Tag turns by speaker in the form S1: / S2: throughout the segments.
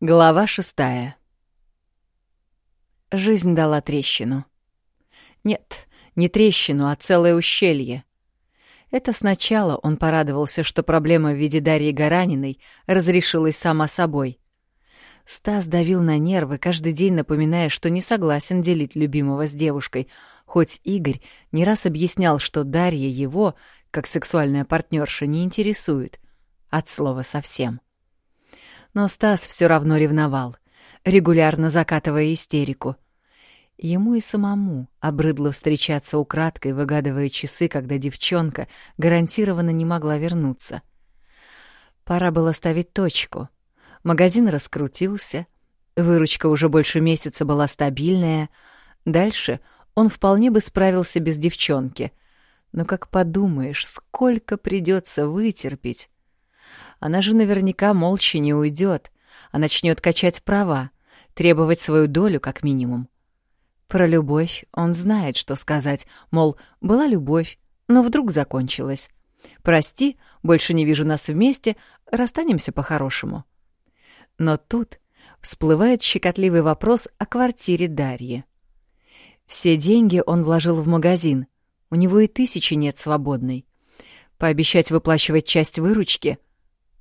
S1: Глава шестая. Жизнь дала трещину. Нет, не трещину, а целое ущелье. Это сначала он порадовался, что проблема в виде Дарьи Гараниной разрешилась сама собой. Стас давил на нервы, каждый день напоминая, что не согласен делить любимого с девушкой, хоть Игорь не раз объяснял, что Дарья его, как сексуальная партнерша, не интересует. От слова совсем. — но Стас все равно ревновал, регулярно закатывая истерику. Ему и самому обрыдло встречаться украдкой, выгадывая часы, когда девчонка гарантированно не могла вернуться. Пора было ставить точку. Магазин раскрутился, выручка уже больше месяца была стабильная. Дальше он вполне бы справился без девчонки. Но как подумаешь, сколько придется вытерпеть, она же наверняка молча не уйдет, а начнет качать права, требовать свою долю как минимум. Про любовь он знает, что сказать, мол, была любовь, но вдруг закончилась. Прости, больше не вижу нас вместе, расстанемся по-хорошему. Но тут всплывает щекотливый вопрос о квартире Дарьи. Все деньги он вложил в магазин, у него и тысячи нет свободной. Пообещать выплачивать часть выручки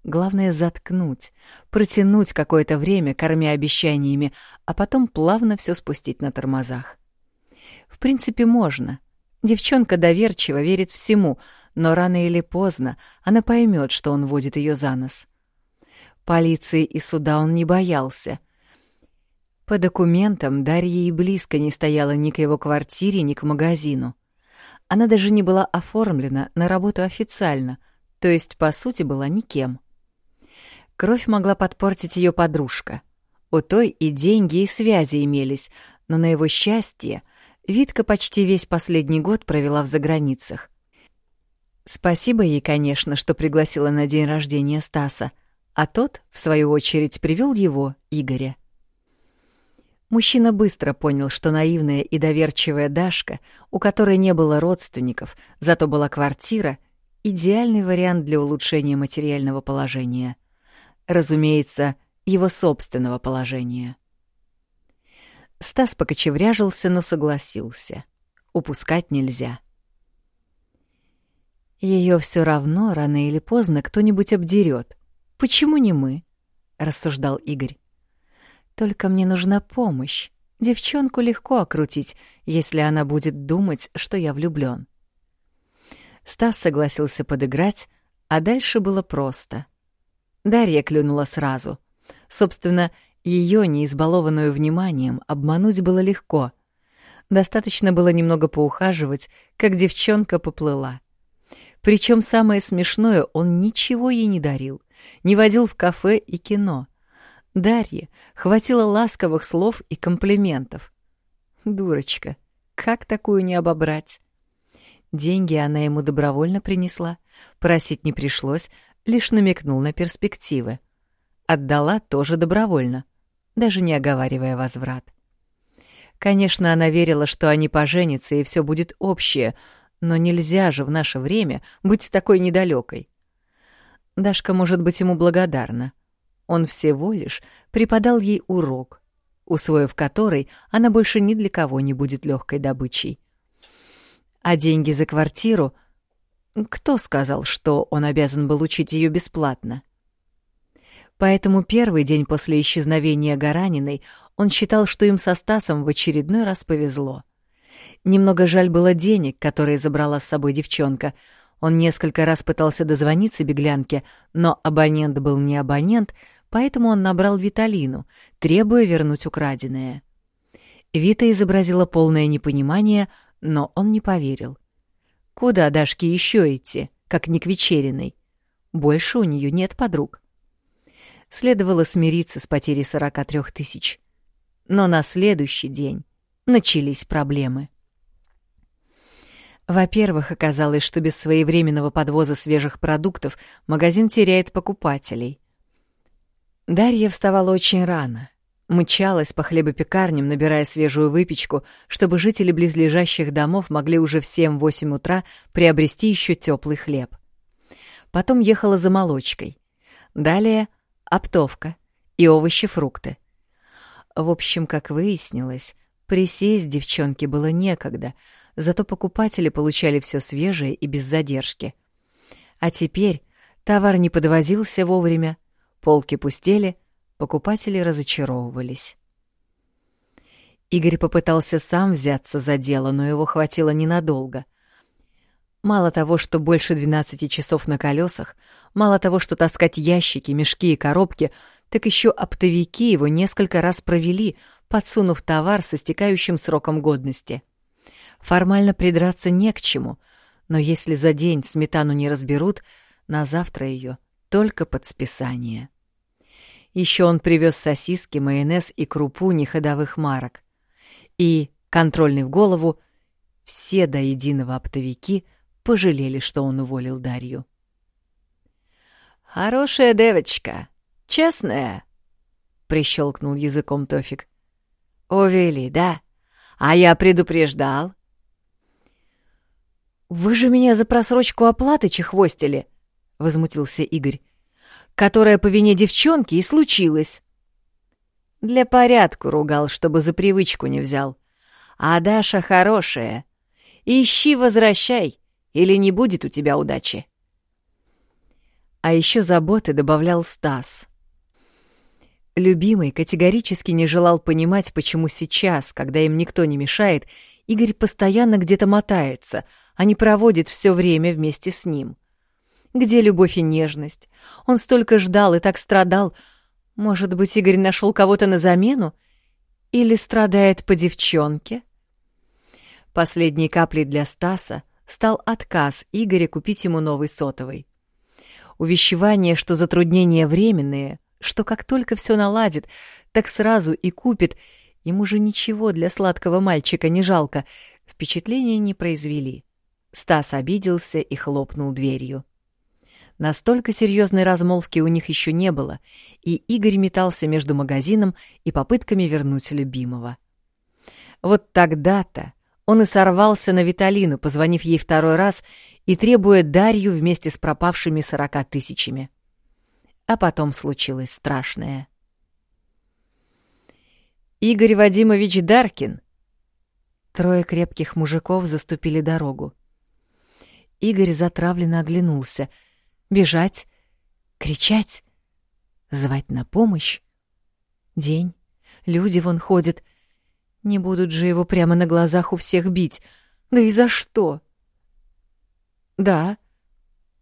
S1: Главное — заткнуть, протянуть какое-то время, кормя обещаниями, а потом плавно все спустить на тормозах. В принципе, можно. Девчонка доверчиво верит всему, но рано или поздно она поймет, что он водит ее за нос. Полиции и суда он не боялся. По документам Дарья и близко не стояла ни к его квартире, ни к магазину. Она даже не была оформлена на работу официально, то есть, по сути, была никем. Кровь могла подпортить ее подружка. У той и деньги, и связи имелись, но на его счастье Витка почти весь последний год провела в заграницах. Спасибо ей, конечно, что пригласила на день рождения Стаса, а тот, в свою очередь, привел его, Игоря. Мужчина быстро понял, что наивная и доверчивая Дашка, у которой не было родственников, зато была квартира, идеальный вариант для улучшения материального положения — разумеется, его собственного положения. Стас покочевряжился, но согласился. Упускать нельзя. Ее все равно рано или поздно кто-нибудь обдерет. Почему не мы? рассуждал Игорь. Только мне нужна помощь. Девчонку легко окрутить, если она будет думать, что я влюблен. Стас согласился подыграть, а дальше было просто — Дарья клюнула сразу. Собственно, ее, не избалованную вниманием, обмануть было легко. Достаточно было немного поухаживать, как девчонка поплыла. Причем самое смешное, он ничего ей не дарил, не водил в кафе и кино. Дарье хватило ласковых слов и комплиментов. Дурочка, как такую не обобрать? Деньги она ему добровольно принесла, просить не пришлось, лишь намекнул на перспективы. Отдала тоже добровольно, даже не оговаривая возврат. Конечно, она верила, что они поженятся и все будет общее, но нельзя же в наше время быть такой недалекой. Дашка может быть ему благодарна. Он всего лишь преподал ей урок, усвоив который, она больше ни для кого не будет легкой добычей. А деньги за квартиру — кто сказал, что он обязан был учить ее бесплатно? Поэтому первый день после исчезновения Гараниной он считал, что им со Стасом в очередной раз повезло. Немного жаль было денег, которые забрала с собой девчонка. Он несколько раз пытался дозвониться беглянке, но абонент был не абонент, поэтому он набрал Виталину, требуя вернуть украденное. Вита изобразила полное непонимание, но он не поверил. Куда Дашке еще идти, как не к вечериной? Больше у нее нет подруг. Следовало смириться с потерей 43 тысяч. Но на следующий день начались проблемы. Во-первых, оказалось, что без своевременного подвоза свежих продуктов магазин теряет покупателей. Дарья вставала очень рано, Мчалась по хлебопекарням, набирая свежую выпечку, чтобы жители близлежащих домов могли уже в 7-8 утра приобрести еще теплый хлеб. Потом ехала за молочкой. Далее — оптовка. и овощи-фрукты. В общем, как выяснилось, присесть девчонке было некогда, зато покупатели получали все свежее и без задержки. А теперь товар не подвозился вовремя, полки пустели, покупатели разочаровывались. Игорь попытался сам взяться за дело, но его хватило ненадолго. Мало того, что больше 12 часов на колесах, мало того, что таскать ящики, мешки и коробки, так еще оптовики его несколько раз провели, подсунув товар со стекающим сроком годности. Формально придраться не к чему, но если за день сметану не разберут, на завтра ее только под списание. Еще он привез сосиски, майонез и крупу неходовых марок. И, контрольный в голову, все до единого оптовики пожалели, что он уволил Дарью. «Хорошая девочка, честная», — прищелкнул языком Тофик. «Увели, да? А я предупреждал». «Вы же меня за просрочку оплаты чехвостили», — возмутился Игорь, «которая по вине девчонки и случилась». Для порядку ругал, чтобы за привычку не взял. А Даша хорошая. Ищи, возвращай, или не будет у тебя удачи. А еще заботы добавлял Стас. Любимый категорически не желал понимать, почему сейчас, когда им никто не мешает, Игорь постоянно где-то мотается, а не проводит все время вместе с ним. Где любовь и нежность? Он столько ждал и так страдал, может быть, Игорь нашел кого-то на замену? Или страдает по девчонке? Последней каплей для Стаса стал отказ Игоря купить ему новый сотовый. Увещевание, что затруднения временные, что как только все наладит, так сразу и купит, ему же ничего для сладкого мальчика не жалко, впечатления не произвели. Стас обиделся и хлопнул дверью. Настолько серьезной размолвки у них еще не было, и Игорь метался между магазином и попытками вернуть любимого. Вот тогда-то он и сорвался на Виталину, позвонив ей второй раз и требуя Дарью вместе с пропавшими сорока тысячами. А потом случилось страшное. Игорь Вадимович Даркин. Трое крепких мужиков заступили дорогу. Игорь затравленно оглянулся — Бежать? Кричать? Звать на помощь? День. Люди вон ходят. Не будут же его прямо на глазах у всех бить. Да и за что? Да.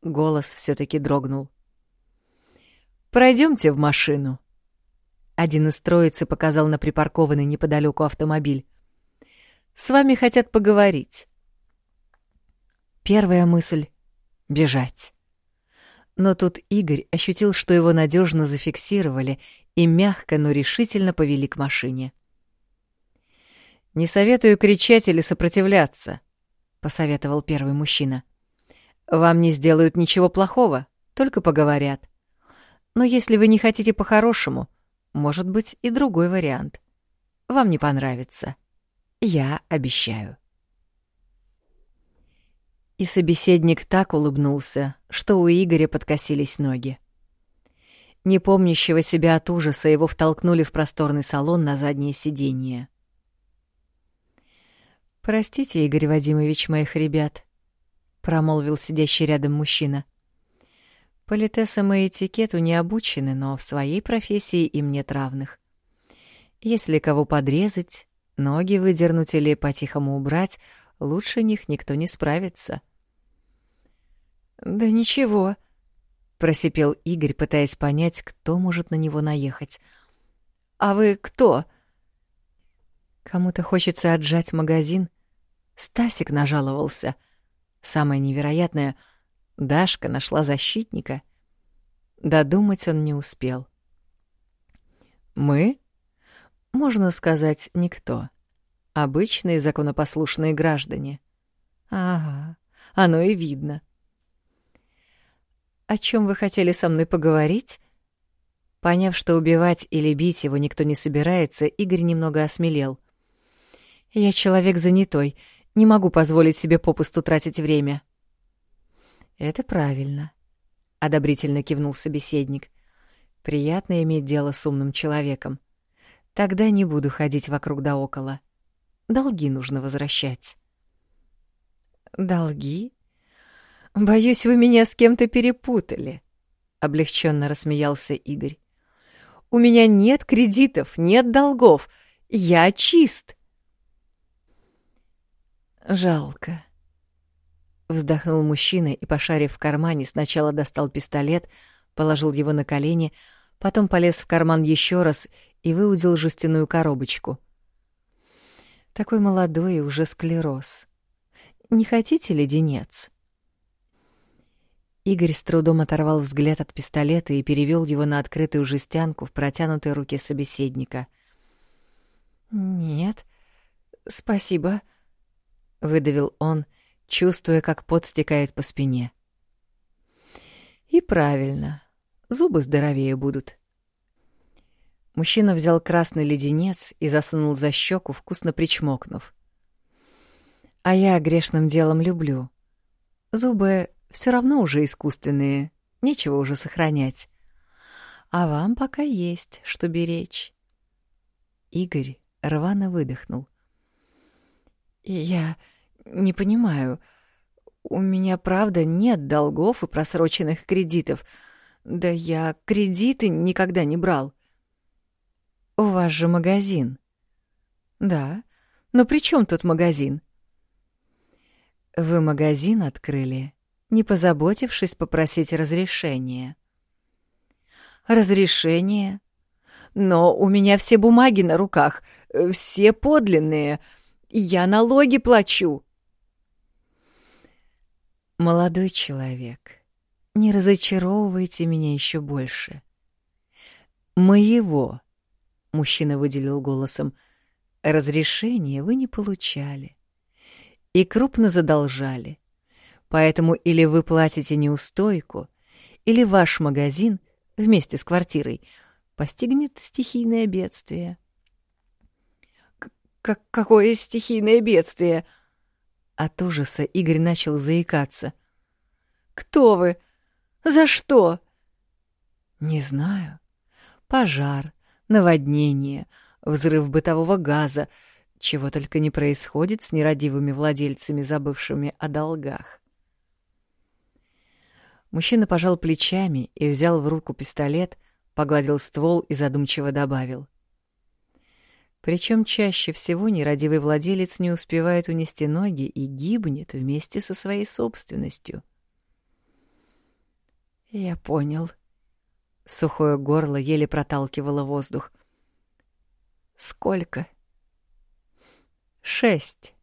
S1: Голос все таки дрогнул. Пройдемте в машину. Один из троицы показал на припаркованный неподалеку автомобиль. С вами хотят поговорить. Первая мысль — бежать. Но тут Игорь ощутил, что его надежно зафиксировали и мягко, но решительно повели к машине. «Не советую кричать или сопротивляться», — посоветовал первый мужчина. «Вам не сделают ничего плохого, только поговорят. Но если вы не хотите по-хорошему, может быть и другой вариант. Вам не понравится. Я обещаю». И собеседник так улыбнулся, что у Игоря подкосились ноги. Не помнящего себя от ужаса его втолкнули в просторный салон на заднее сиденье. «Простите, Игорь Вадимович, моих ребят», — промолвил сидящий рядом мужчина. «Политесам и этикету не обучены, но в своей профессии им нет равных. Если кого подрезать, ноги выдернуть или по-тихому убрать — лучше них никто не справится. «Да ничего», — просипел Игорь, пытаясь понять, кто может на него наехать. «А вы кто?» Кому-то хочется отжать магазин. Стасик нажаловался. Самое невероятное — Дашка нашла защитника. Додумать он не успел. «Мы?» Можно сказать, никто. Обычные законопослушные граждане. Ага, оно и видно. О чем вы хотели со мной поговорить? Поняв, что убивать или бить его никто не собирается, Игорь немного осмелел. Я человек занятой, не могу позволить себе попусту тратить время. Это правильно, одобрительно кивнул собеседник. Приятно иметь дело с умным человеком. Тогда не буду ходить вокруг да около. Долги нужно возвращать. Долги? Боюсь, вы меня с кем-то перепутали, облегченно рассмеялся Игорь. У меня нет кредитов, нет долгов. Я чист. Жалко. Вздохнул мужчина и, пошарив в кармане, сначала достал пистолет, положил его на колени, потом полез в карман еще раз и выудил жестяную коробочку. Такой молодой и уже склероз. Не хотите леденец? Игорь с трудом оторвал взгляд от пистолета и перевел его на открытую жестянку в протянутой руке собеседника. «Нет, спасибо», — выдавил он, чувствуя, как пот стекает по спине. «И правильно, зубы здоровее будут». Мужчина взял красный леденец и засунул за щеку, вкусно причмокнув. «А я грешным делом люблю. Зубы все равно уже искусственные, нечего уже сохранять. А вам пока есть, что беречь». Игорь рвано выдохнул. «Я не понимаю. У меня, правда, нет долгов и просроченных кредитов. Да я кредиты никогда не брал». «У вас же магазин». «Да. Но при чем тут магазин?» «Вы магазин открыли, не позаботившись попросить разрешения». «Разрешение? Но у меня все бумаги на руках, все подлинные. Я налоги плачу». «Молодой человек, не разочаровывайте меня еще больше. Моего мужчина выделил голосом, разрешения вы не получали и крупно задолжали. Поэтому или вы платите неустойку, или ваш магазин вместе с квартирой постигнет стихийное бедствие. К какое стихийное бедствие? От ужаса Игорь начал заикаться. Кто вы? За что? Не знаю. Пожар, наводнение, взрыв бытового газа, чего только не происходит с нерадивыми владельцами, забывшими о долгах. Мужчина пожал плечами и взял в руку пистолет, погладил ствол и задумчиво добавил. Причем чаще всего нерадивый владелец не успевает унести ноги и гибнет вместе со своей собственностью. «Я понял», Сухое горло еле проталкивало воздух. «Сколько?» «Шесть».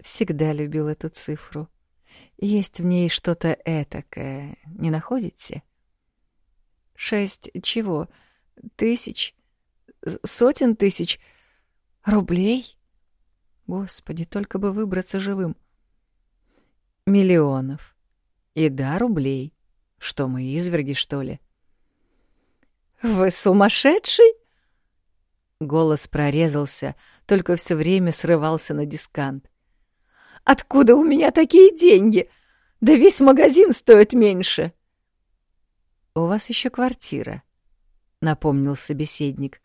S1: Всегда любил эту цифру. Есть в ней что-то этакое, не находите? «Шесть чего? Тысяч? Сотен тысяч? Рублей?» Господи, только бы выбраться живым. Миллионов. И да, рублей. Что мы, изверги, что ли? «Вы сумасшедший?» Голос прорезался, только все время срывался на дискант. «Откуда у меня такие деньги? Да весь магазин стоит меньше!» «У вас еще квартира», — напомнил собеседник.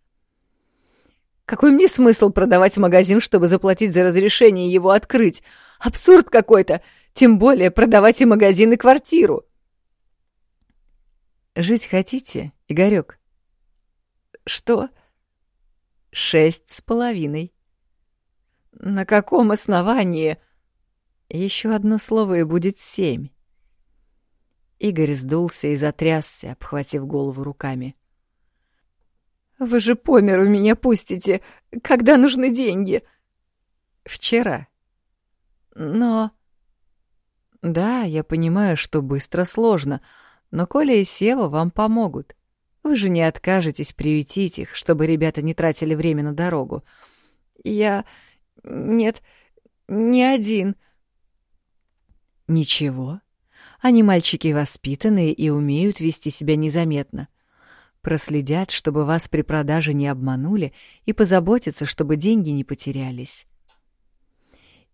S1: «Какой мне смысл продавать магазин, чтобы заплатить за разрешение его открыть? Абсурд какой-то! Тем более продавать и магазин, и квартиру!» «Жить хотите, Игорёк?» Что? Шесть с половиной. На каком основании? Еще одно слово и будет семь. Игорь сдулся и затрясся, обхватив голову руками. «Вы же по миру меня пустите, когда нужны деньги?» «Вчера». «Но...» «Да, я понимаю, что быстро сложно, но Коля и Сева вам помогут. Вы же не откажетесь приютить их, чтобы ребята не тратили время на дорогу. Я... Нет, не один. Ничего. Они мальчики воспитанные и умеют вести себя незаметно. Проследят, чтобы вас при продаже не обманули, и позаботятся, чтобы деньги не потерялись.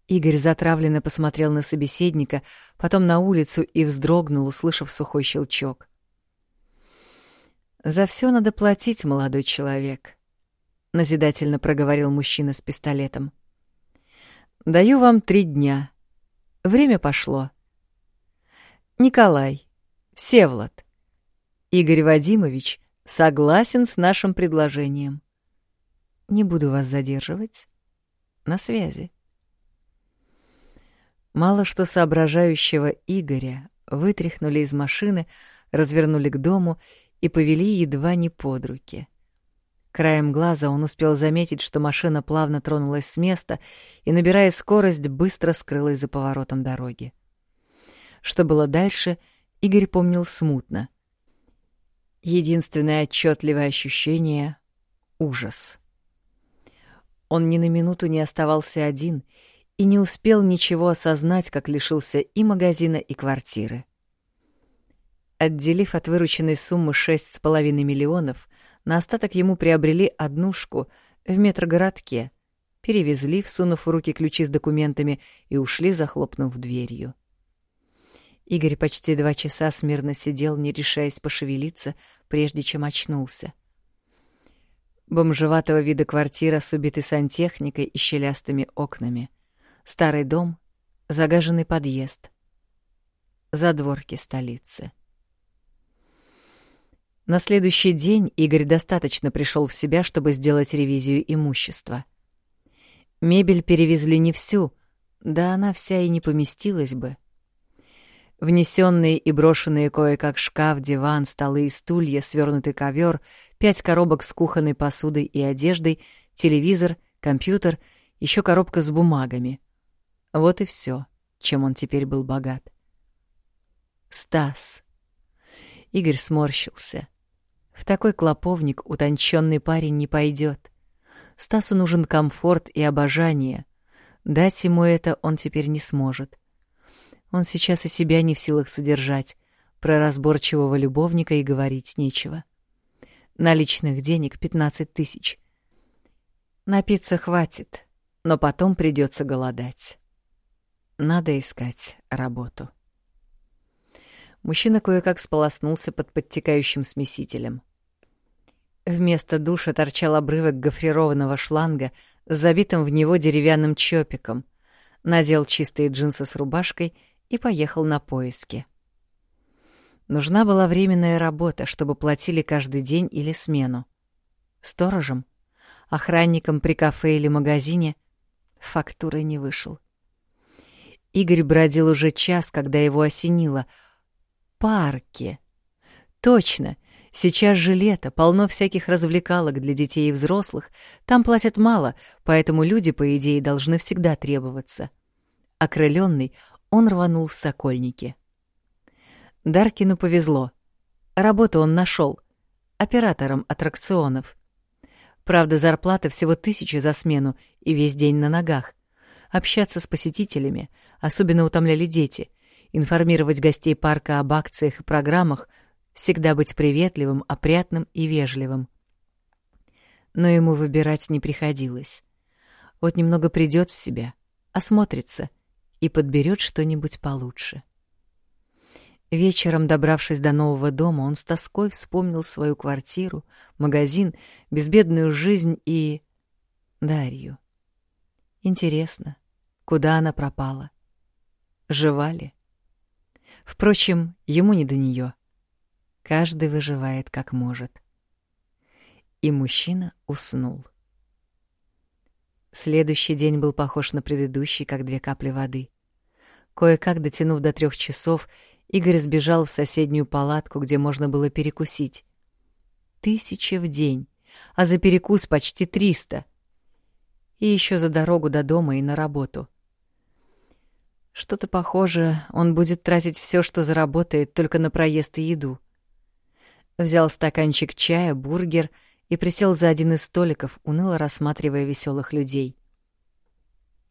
S1: Игорь затравленно посмотрел на собеседника, потом на улицу и вздрогнул, услышав сухой щелчок. «За все надо платить, молодой человек», — назидательно проговорил мужчина с пистолетом. «Даю вам три дня. Время пошло. Николай, Всевлад, Игорь Вадимович согласен с нашим предложением. Не буду вас задерживать. На связи». Мало что соображающего Игоря вытряхнули из машины, развернули к дому и повели едва не под руки. Краем глаза он успел заметить, что машина плавно тронулась с места и, набирая скорость, быстро скрылась за поворотом дороги. Что было дальше, Игорь помнил смутно. Единственное отчетливое ощущение — ужас. Он ни на минуту не оставался один и не успел ничего осознать, как лишился и магазина, и квартиры. Отделив от вырученной суммы шесть с половиной миллионов, на остаток ему приобрели однушку в метрогородке, перевезли, всунув в руки ключи с документами, и ушли, захлопнув дверью. Игорь почти два часа смирно сидел, не решаясь пошевелиться, прежде чем очнулся. Бомжеватого вида квартира с убитой сантехникой и щелястыми окнами. Старый дом, загаженный подъезд. Задворки столицы. На следующий день Игорь достаточно пришел в себя, чтобы сделать ревизию имущества. Мебель перевезли не всю, да она вся и не поместилась бы. Внесенные и брошенные кое-как шкаф, диван, столы и стулья, свернутый ковер, пять коробок с кухонной посудой и одеждой, телевизор, компьютер, еще коробка с бумагами. Вот и все, чем он теперь был богат. Стас. Игорь сморщился. В такой клоповник утонченный парень не пойдет. Стасу нужен комфорт и обожание. Дать ему это он теперь не сможет. Он сейчас и себя не в силах содержать. Про разборчивого любовника и говорить нечего. Наличных денег пятнадцать тысяч. Напиться хватит, но потом придется голодать. Надо искать работу. Мужчина кое-как сполоснулся под подтекающим смесителем. Вместо душа торчал обрывок гофрированного шланга с забитым в него деревянным чопиком, надел чистые джинсы с рубашкой и поехал на поиски. Нужна была временная работа, чтобы платили каждый день или смену. Сторожем, охранником при кафе или магазине фактурой не вышел. Игорь бродил уже час, когда его осенило. Парки. Точно — Сейчас же лето, полно всяких развлекалок для детей и взрослых. Там платят мало, поэтому люди, по идее, должны всегда требоваться. Окрыленный, он рванул в Сокольники. Даркину повезло. Работу он нашел. Оператором аттракционов. Правда, зарплата всего тысяча за смену и весь день на ногах. Общаться с посетителями, особенно утомляли дети, информировать гостей парка об акциях и программах — всегда быть приветливым, опрятным и вежливым. Но ему выбирать не приходилось. Вот немного придет в себя, осмотрится и подберет что-нибудь получше. Вечером, добравшись до нового дома, он с тоской вспомнил свою квартиру, магазин, безбедную жизнь и... Дарью. Интересно, куда она пропала? Жива ли? Впрочем, ему не до нее. Каждый выживает как может. И мужчина уснул. Следующий день был похож на предыдущий, как две капли воды. Кое-как дотянув до трех часов, Игорь сбежал в соседнюю палатку, где можно было перекусить. Тысяча в день, а за перекус почти триста. И еще за дорогу до дома и на работу. Что-то похоже, он будет тратить все, что заработает, только на проезд и еду взял стаканчик чая, бургер и присел за один из столиков, уныло рассматривая веселых людей.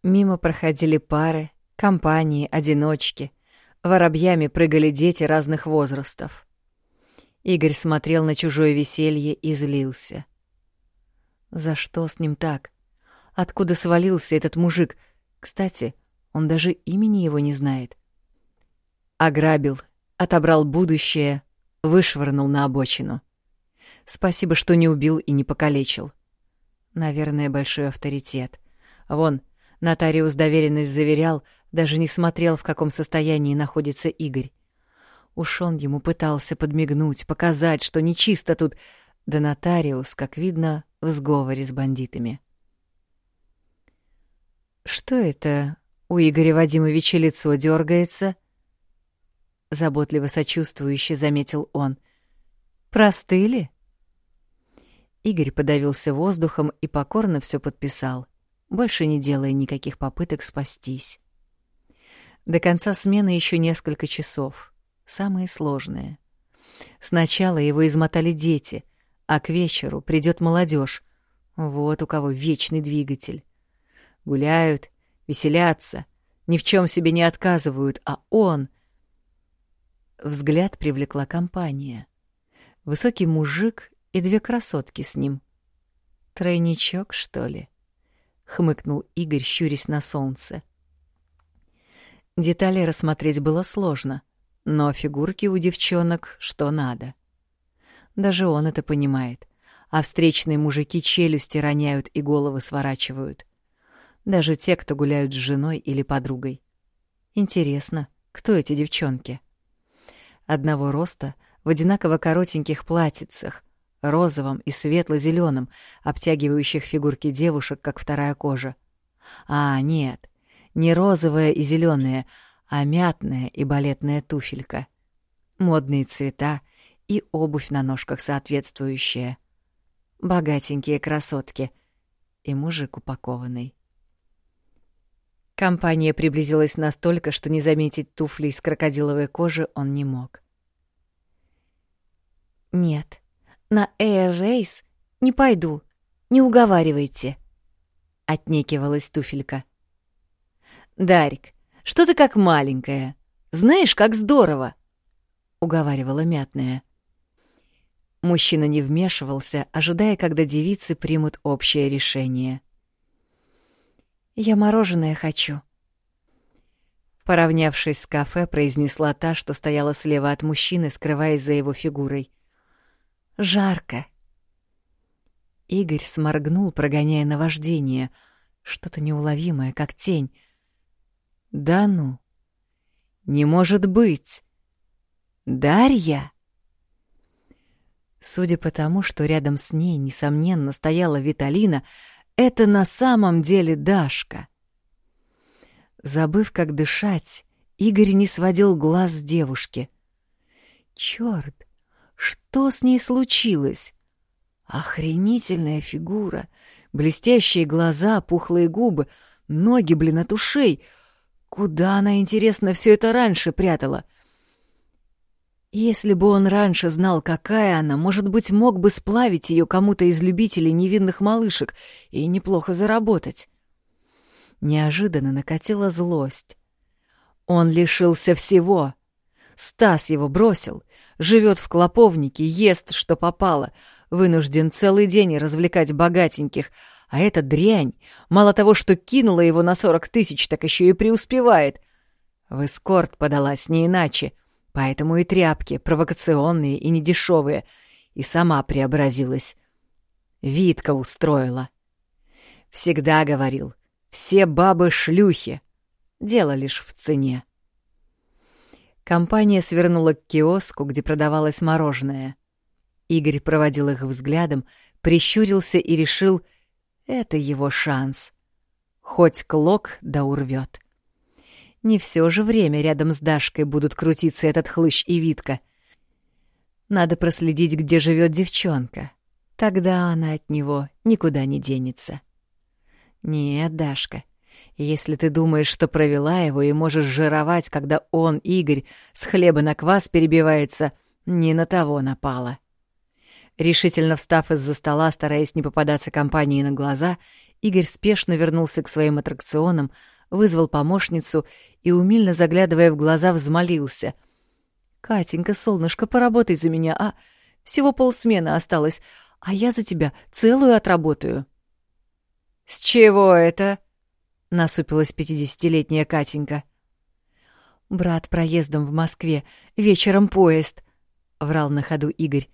S1: Мимо проходили пары, компании, одиночки. Воробьями прыгали дети разных возрастов. Игорь смотрел на чужое веселье и злился. За что с ним так? Откуда свалился этот мужик? Кстати, он даже имени его не знает. Ограбил, отобрал будущее, вышвырнул на обочину. Спасибо, что не убил и не покалечил. Наверное, большой авторитет. Вон, нотариус доверенность заверял, даже не смотрел, в каком состоянии находится Игорь. Уж он ему пытался подмигнуть, показать, что нечисто тут, да нотариус, как видно, в сговоре с бандитами. «Что это у Игоря Вадимовича лицо дергается?» Заботливо сочувствующе заметил он. «Простыли?» Игорь подавился воздухом и покорно все подписал, больше не делая никаких попыток спастись. До конца смены еще несколько часов, самые сложные. Сначала его измотали дети, а к вечеру придет молодежь. Вот у кого вечный двигатель. Гуляют, веселятся, ни в чем себе не отказывают, а он... Взгляд привлекла компания. Высокий мужик и две красотки с ним. Тройничок, что ли? Хмыкнул Игорь, щурясь на солнце. Детали рассмотреть было сложно, но фигурки у девчонок что надо. Даже он это понимает, а встречные мужики челюсти роняют и головы сворачивают. Даже те, кто гуляют с женой или подругой. Интересно, кто эти девчонки? Одного роста, в одинаково коротеньких платьицах, розовом и светло-зеленом, обтягивающих фигурки девушек, как вторая кожа. А, нет, не розовая и зеленая, а мятная и балетная туфелька. Модные цвета и обувь на ножках соответствующая. Богатенькие красотки и мужик упакованный. Компания приблизилась настолько, что не заметить туфли из крокодиловой кожи он не мог. «Нет», на Air Race не пойду, не уговаривайте», — отнекивалась туфелька. «Дарик, что ты как маленькая? Знаешь, как здорово!» — уговаривала мятная. Мужчина не вмешивался, ожидая, когда девицы примут общее решение. «Я мороженое хочу», Поравнявшись с кафе, произнесла та, что стояла слева от мужчины, скрываясь за его фигурой. Жарко. Игорь сморгнул, прогоняя наваждение. Что-то неуловимое, как тень. Да ну. Не может быть. Дарья? Судя по тому, что рядом с ней, несомненно, стояла Виталина, это на самом деле Дашка. Забыв, как дышать, Игорь не сводил глаз с девушки. Чёрт! Что с ней случилось? Охренительная фигура, блестящие глаза, пухлые губы, ноги, блин, от ушей. Куда она, интересно, все это раньше прятала? Если бы он раньше знал, какая она, может быть, мог бы сплавить ее кому-то из любителей невинных малышек и неплохо заработать. Неожиданно накатила злость. Он лишился всего. Стас его бросил, живет в клоповнике, ест, что попало, вынужден целый день развлекать богатеньких, а эта дрянь, мало того, что кинула его на сорок тысяч, так еще и преуспевает. В эскорт подалась не иначе, поэтому и тряпки, провокационные и недешевые, и сама преобразилась. Витка устроила. Всегда говорил, все бабы шлюхи. Дело лишь в цене. Компания свернула к киоску, где продавалось мороженое. Игорь проводил их взглядом, прищурился и решил — это его шанс. Хоть клок да урвет. Не все же время рядом с Дашкой будут крутиться этот хлыщ и Витка. Надо проследить, где живет девчонка. Тогда она от него никуда не денется. Нет, Дашка, если ты думаешь, что провела его и можешь жировать, когда он, Игорь, с хлеба на квас перебивается, не на того напала. Решительно встав из-за стола, стараясь не попадаться компании на глаза, Игорь спешно вернулся к своим аттракционам, вызвал помощницу и, умильно заглядывая в глаза, взмолился. «Катенька, солнышко, поработай за меня, а? Всего полсмены осталось, а я за тебя целую отработаю». «С чего это?» — насупилась пятидесятилетняя Катенька.
S2: «Брат проездом в Москве, вечером поезд», — врал на ходу Игорь.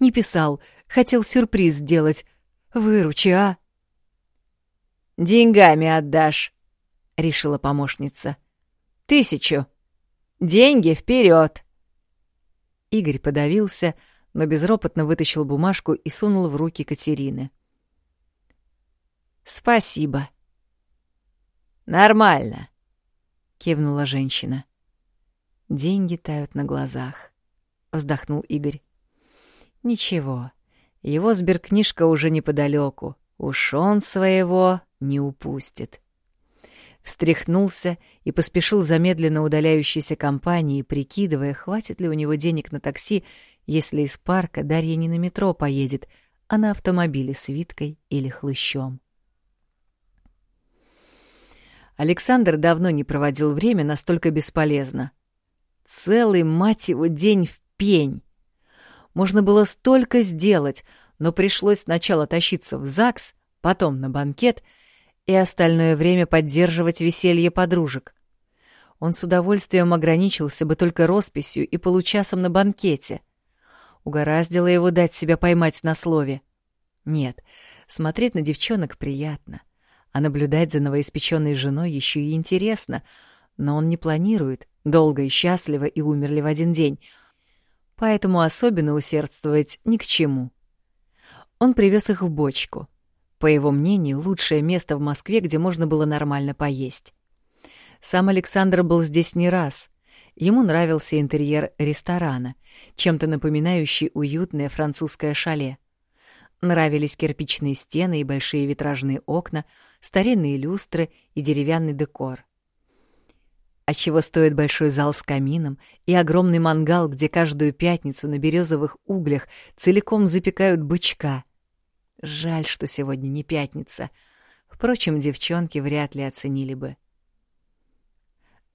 S1: Не писал, хотел сюрприз сделать. Выручи, а?
S2: Деньгами отдашь, решила помощница. Тысячу. Деньги вперед.
S1: Игорь подавился, но безропотно вытащил бумажку и сунул в руки Катерины.
S2: «Спасибо». «Нормально», — кивнула женщина.
S1: «Деньги тают на глазах», — вздохнул Игорь. «Ничего, его сберкнижка уже неподалеку, уж он своего не упустит». Встряхнулся и поспешил за медленно удаляющейся компанией, прикидывая, хватит ли у него денег на такси, если из парка Дарья не на метро поедет, а на автомобиле с Виткой или Хлыщом. Александр давно не проводил время настолько бесполезно. Целый, мать его, день в пень. Можно было столько сделать, но пришлось сначала тащиться в ЗАГС, потом на банкет и остальное время поддерживать веселье подружек. Он с удовольствием ограничился бы только росписью и получасом на банкете. Угораздило его дать себя поймать на слове. Нет, смотреть на девчонок приятно а наблюдать за новоиспеченной женой еще и интересно, но он не планирует долго и счастливо и умерли в один день, поэтому особенно усердствовать ни к чему. Он привез их в бочку. По его мнению, лучшее место в Москве, где можно было нормально поесть. Сам Александр был здесь не раз. Ему нравился интерьер ресторана, чем-то напоминающий уютное французское шале. Нравились кирпичные стены и большие витражные окна, старинные люстры и деревянный декор. А чего стоит большой зал с камином и огромный мангал, где каждую пятницу на березовых углях целиком запекают бычка? Жаль, что сегодня не пятница. Впрочем, девчонки вряд ли оценили бы.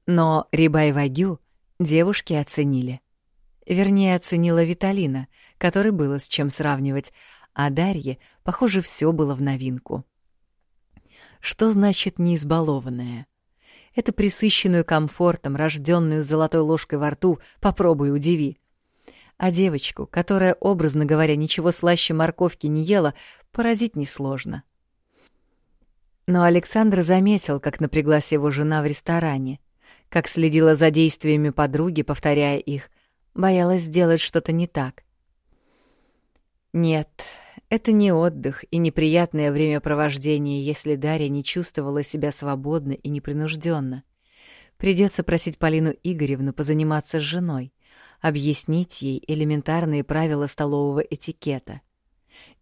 S1: Но рибай-вагю девушки оценили. Вернее, оценила Виталина, которой было с чем сравнивать, а Дарье, похоже, все было в новинку. Что значит неизбалованная? Это присыщенную комфортом, рожденную золотой ложкой во рту, попробуй удиви. А девочку, которая, образно говоря, ничего слаще морковки не ела, поразить несложно. Но Александр заметил, как напряглась его жена в ресторане, как следила за действиями подруги, повторяя их, боялась сделать что-то не так. Нет, это не отдых и неприятное времяпровождение, если Дарья не чувствовала себя свободно и непринужденно. Придется просить Полину Игоревну позаниматься с женой, объяснить ей элементарные правила столового этикета.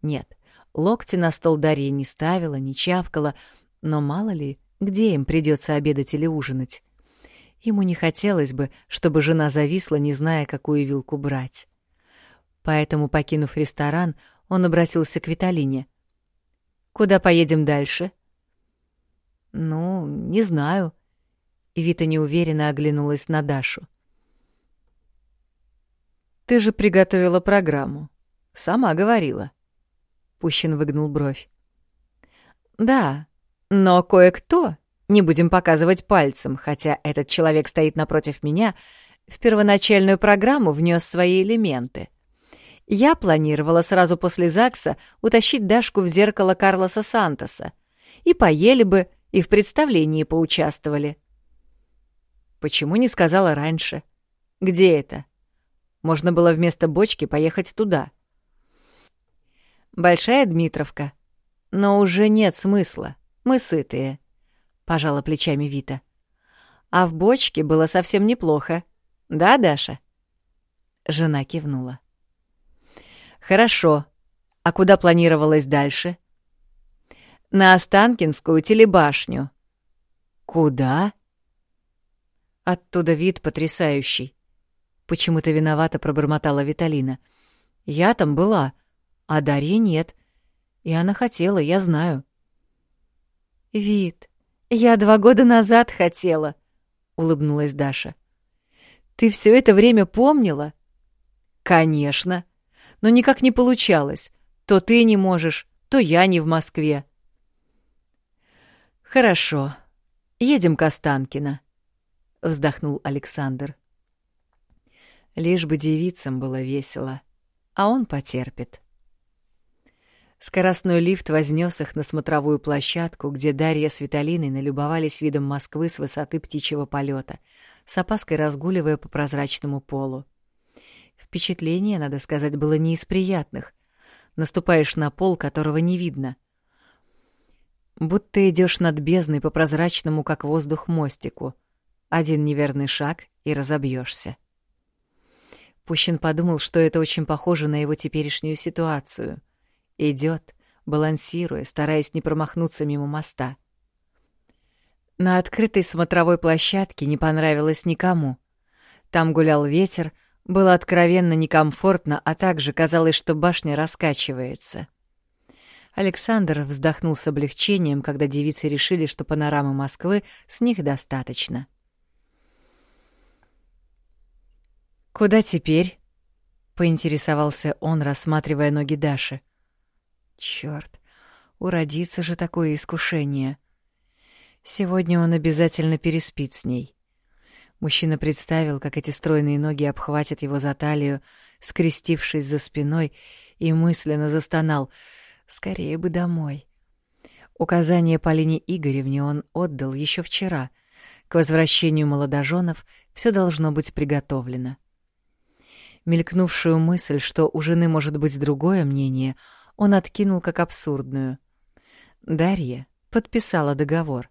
S1: Нет, локти на стол Дарья не ставила, не чавкала, но мало ли, где им придется обедать или ужинать. Ему не хотелось бы, чтобы жена зависла, не зная, какую вилку брать. Поэтому, покинув ресторан, он обратился к Виталине. «Куда поедем дальше?» «Ну, не знаю». Вита неуверенно оглянулась на Дашу. «Ты же приготовила программу. Сама говорила». Пущин выгнул бровь. «Да, но кое-кто, не будем показывать пальцем, хотя этот человек стоит напротив меня, в первоначальную программу внес свои элементы — я планировала сразу после ЗАГСа утащить Дашку в зеркало Карлоса Сантоса. И поели бы, и в представлении поучаствовали. Почему не сказала раньше? Где это? Можно было вместо бочки поехать туда. Большая Дмитровка. Но уже нет смысла. Мы сытые. Пожала плечами Вита. А в бочке было совсем неплохо. Да, Даша? Жена кивнула. Хорошо. А куда планировалось дальше? На Останкинскую телебашню. Куда? Оттуда вид потрясающий. Почему-то виновато пробормотала Виталина. Я там была, а Дарьи нет. И она хотела, я знаю. Вид, я два года назад хотела, улыбнулась Даша. Ты все это время помнила? Конечно но никак не получалось. То ты не можешь, то я не в Москве. Хорошо. Едем к Останкино, вздохнул Александр. Лишь бы девицам было весело. а он потерпит. Скоростной лифт вознес их на смотровую площадку, где Дарья с Виталиной налюбовались видом Москвы с высоты птичьего полета, с опаской разгуливая по прозрачному полу. Впечатление, надо сказать, было не из приятных. Наступаешь на пол, которого не видно. Будто идешь над бездной по прозрачному, как воздух, мостику. Один неверный шаг — и разобьешься. Пущин подумал, что это очень похоже на его теперешнюю ситуацию — Идет, балансируя, стараясь не промахнуться мимо моста. На открытой смотровой площадке не понравилось никому. Там гулял ветер, было откровенно некомфортно, а также казалось, что башня раскачивается. Александр вздохнул с облегчением, когда девицы решили, что панорамы Москвы с них достаточно. «Куда теперь?» — поинтересовался он, рассматривая ноги Даши. Черт, уродится же такое искушение. Сегодня он обязательно переспит с ней. Мужчина представил, как эти стройные ноги обхватят его за талию, скрестившись за спиной, и мысленно застонал «Скорее бы домой». Указание Полине Игоревне он отдал еще вчера. К возвращению молодоженов все должно быть приготовлено. Мелькнувшую мысль, что у жены может быть другое мнение — он откинул как абсурдную. Дарья подписала договор.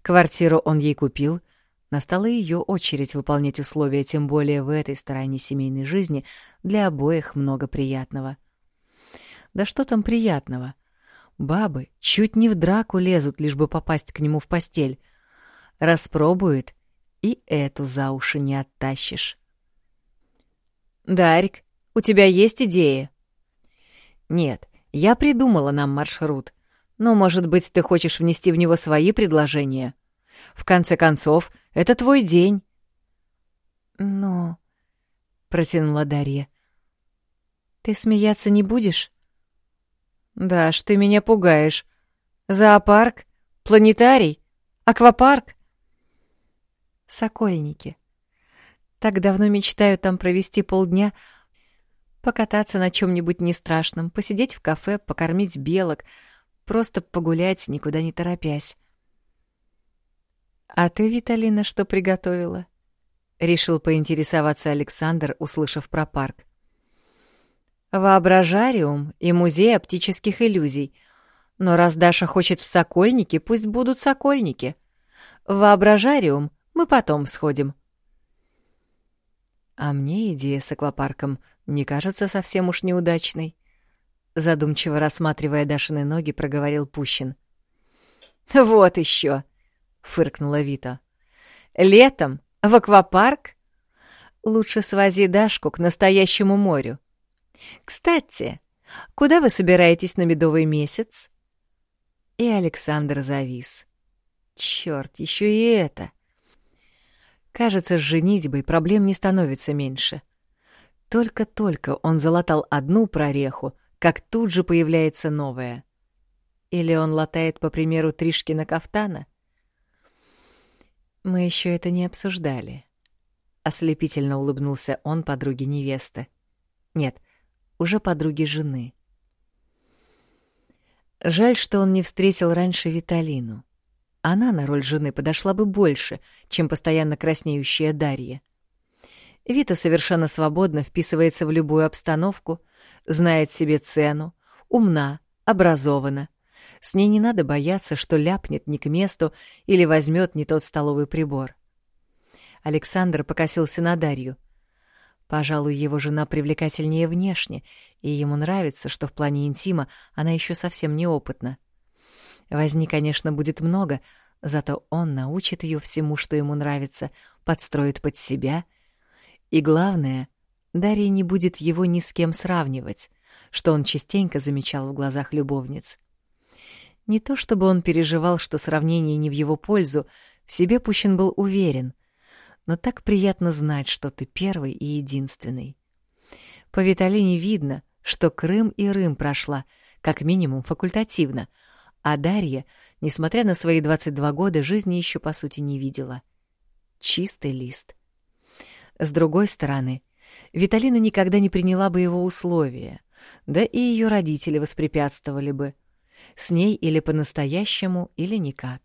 S1: Квартиру он ей купил, настала ее очередь выполнять условия, тем более в этой стороне семейной жизни для обоих много приятного. Да что там приятного? Бабы чуть не в драку лезут, лишь бы попасть к нему в постель. Распробует, и эту за уши не оттащишь. «Дарик, у тебя есть идея?» Нет, я придумала нам маршрут. Но, может быть, ты хочешь внести в него свои предложения? В конце концов, это твой день. Но... Протянула Дарья. Ты смеяться не будешь? Даш, ты меня пугаешь. Зоопарк? Планетарий? Аквапарк? Сокольники. Так давно мечтаю там провести полдня, Покататься на чем-нибудь не страшном, посидеть в кафе, покормить белок, просто погулять, никуда не торопясь. «А ты, Виталина, что приготовила?» — решил поинтересоваться Александр, услышав про парк. «Воображариум и музей оптических иллюзий. Но раз Даша хочет в Сокольники, пусть будут Сокольники. В воображариум мы потом сходим». А мне идея с аквапарком не кажется совсем уж неудачной. Задумчиво рассматривая Дашины ноги, проговорил Пущин. «Вот еще!» — фыркнула Вита. «Летом? В аквапарк? Лучше свози Дашку к настоящему морю. Кстати, куда вы собираетесь на медовый месяц?» И Александр завис. «Чёрт, еще и это!» Кажется, с женитьбой проблем не становится меньше. Только-только он залатал одну прореху, как тут же появляется новая. Или он латает, по примеру, Тришкина кафтана? Мы еще это не обсуждали. Ослепительно улыбнулся он подруге невесты. Нет, уже подруге жены. Жаль, что он не встретил раньше Виталину. Она на роль жены подошла бы больше, чем постоянно краснеющая Дарья. Вита совершенно свободно вписывается в любую обстановку, знает себе цену, умна, образована. С ней не надо бояться, что ляпнет не к месту или возьмет не тот столовый прибор. Александр покосился на Дарью. Пожалуй, его жена привлекательнее внешне, и ему нравится, что в плане интима она еще совсем неопытна. Возни, конечно, будет много, зато он научит ее всему, что ему нравится, подстроит под себя. И главное, Дарья не будет его ни с кем сравнивать, что он частенько замечал в глазах любовниц. Не то чтобы он переживал, что сравнение не в его пользу, в себе Пущин был уверен, но так приятно знать, что ты первый и единственный. По Виталине видно, что Крым и Рым прошла, как минимум факультативно — а Дарья, несмотря на свои 22 года, жизни еще по сути не видела. Чистый лист. С другой стороны, Виталина никогда не приняла бы его условия, да и ее родители воспрепятствовали бы. С ней или по-настоящему, или никак.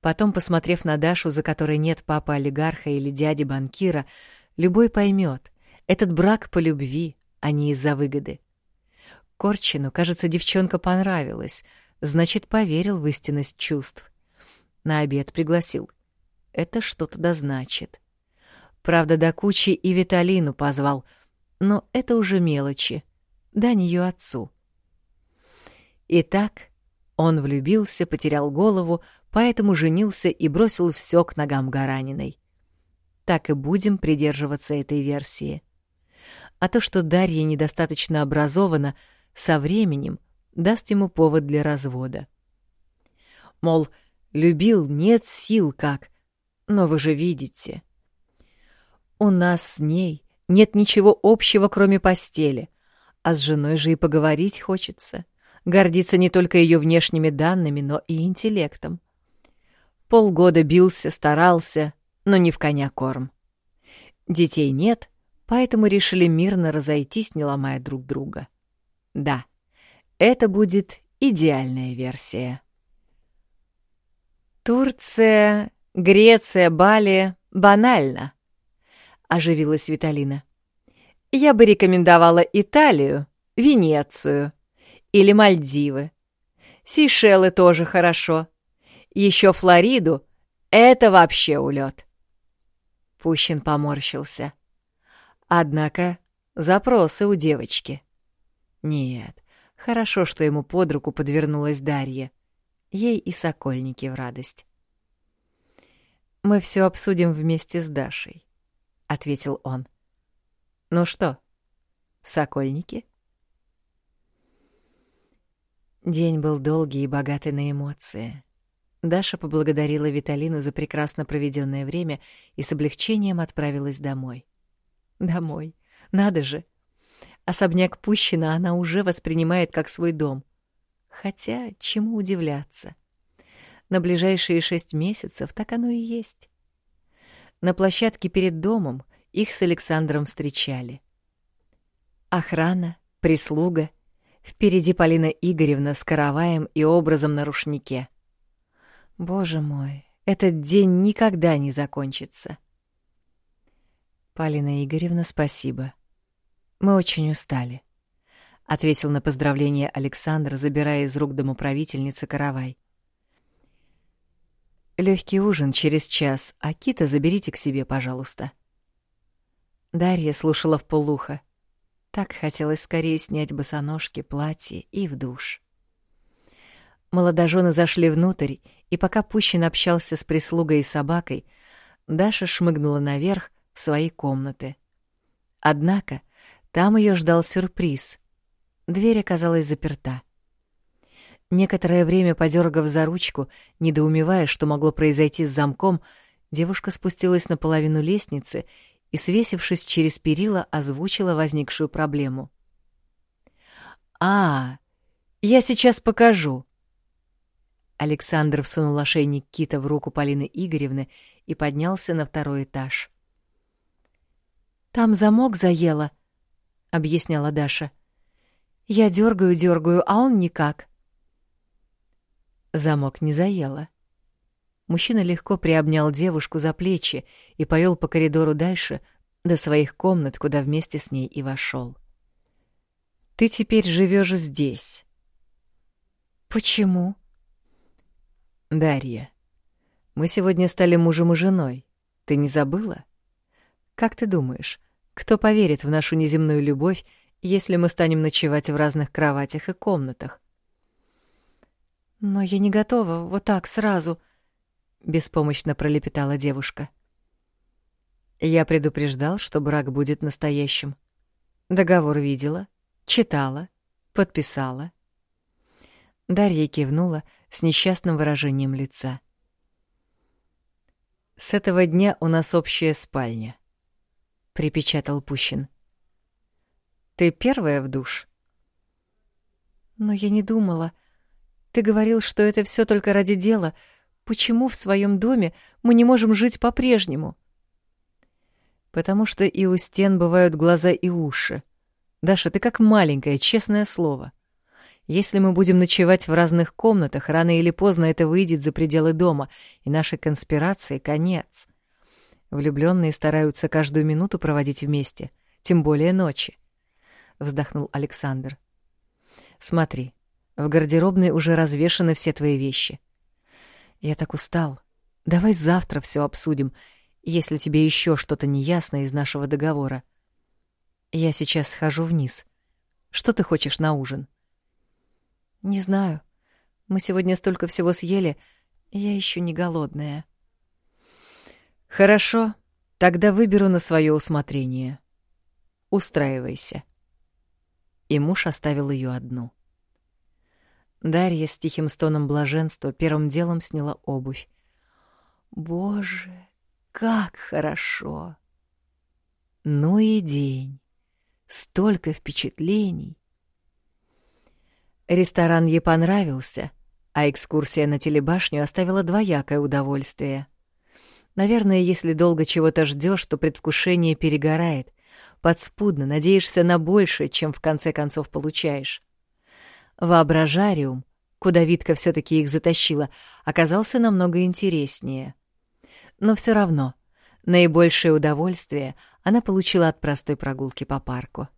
S1: Потом, посмотрев на Дашу, за которой нет папы-олигарха или дяди-банкира, любой поймет, этот брак по любви, а не из-за выгоды. Корчину, кажется, девчонка понравилась, значит, поверил в истинность чувств. На обед пригласил. Это что-то значит. Правда, до кучи и Виталину позвал, но это уже мелочи. Дань ее отцу. Итак, он влюбился, потерял голову, поэтому женился и бросил все к ногам Гараниной. Так и будем придерживаться этой версии. А то, что Дарья недостаточно образована, со временем даст ему повод для развода. Мол, любил, нет сил как. Но вы же видите. У нас с ней нет ничего общего, кроме постели. А с женой же и поговорить хочется. Гордиться не только ее внешними данными, но и интеллектом. Полгода бился, старался, но не в коня корм. Детей нет, поэтому решили мирно разойтись, не ломая друг друга. Да, это будет идеальная версия. Турция, Греция, Бали — банально, — оживилась Виталина. Я бы рекомендовала Италию, Венецию или Мальдивы. Сейшелы тоже хорошо. Еще Флориду — это вообще улет. Пущин поморщился. Однако запросы у девочки. Нет, хорошо, что ему под руку подвернулась Дарья. Ей и сокольники в радость. «Мы все обсудим вместе с Дашей», — ответил он. «Ну что, сокольники?» День был долгий и богатый на эмоции. Даша поблагодарила Виталину за прекрасно проведенное время и с облегчением отправилась домой. Домой. Надо же. Особняк Пущина она уже воспринимает как свой дом. Хотя, чему удивляться? На ближайшие шесть месяцев так оно и есть. На площадке перед домом их с Александром встречали. Охрана, прислуга. Впереди Полина Игоревна с караваем и образом на рушнике. Боже мой, этот день никогда не закончится. Полина Игоревна, спасибо. Мы очень устали, ответил на поздравление Александр, забирая из рук домоправительницы каравай. Легкий ужин через час, а Кита заберите к себе, пожалуйста. Дарья слушала в полухо. Так хотелось скорее снять босоножки, платье и в душ. Молодожены зашли внутрь, и пока Пущин общался с прислугой и собакой, Даша шмыгнула наверх в свои комнаты. Однако там ее ждал сюрприз. Дверь оказалась заперта. Некоторое время подергав за ручку, недоумевая, что могло произойти с замком, девушка спустилась на половину лестницы и, свесившись через перила, озвучила возникшую проблему. «А, я сейчас покажу!» Александр всунул ошейник кита в руку Полины Игоревны и поднялся на второй этаж. «Там замок заело», — объясняла Даша. «Я дергаю, дергаю, а он никак». Замок не заело. Мужчина легко приобнял девушку за плечи и повел по коридору дальше, до своих комнат, куда вместе с ней и вошел. «Ты теперь живешь здесь». «Почему?» «Дарья, мы сегодня стали мужем и женой. Ты не забыла? Как ты думаешь, кто поверит в нашу неземную любовь, если мы станем ночевать в разных кроватях и комнатах?
S2: «Но я не готова вот так сразу», — беспомощно пролепетала девушка.
S1: Я предупреждал, что брак будет настоящим. Договор видела, читала, подписала. Дарья кивнула с несчастным выражением лица. «С этого дня у нас общая спальня», — припечатал Пущин. «Ты первая в душ?»
S2: «Но я не думала...» Ты говорил, что это все только ради дела. Почему в своем доме мы не можем жить по-прежнему?
S1: Потому что и у стен бывают глаза и уши. Даша, ты как маленькая, честное слово. Если мы будем ночевать в разных комнатах, рано или поздно это выйдет за пределы дома, и нашей конспирации конец. Влюбленные стараются каждую минуту проводить вместе, тем более ночи. Вздохнул Александр. Смотри, в гардеробной уже развешаны все твои вещи. Я так устал. Давай завтра все обсудим, если тебе еще что-то неясно из нашего договора. Я сейчас схожу вниз. Что ты хочешь на ужин?
S2: Не знаю. Мы сегодня столько всего съели, я еще не голодная.
S1: Хорошо, тогда выберу на свое усмотрение. Устраивайся. И муж оставил ее одну. Дарья с тихим стоном блаженства первым делом сняла обувь. Боже, как хорошо! Ну и день. Столько впечатлений. Ресторан ей понравился, а экскурсия на телебашню оставила двоякое удовольствие. Наверное, если долго чего-то ждешь, то предвкушение перегорает. Подспудно надеешься на большее, чем в конце концов получаешь. Воображариум, куда Витка все таки их затащила, оказался намного интереснее. Но все равно наибольшее удовольствие она получила от простой прогулки по парку.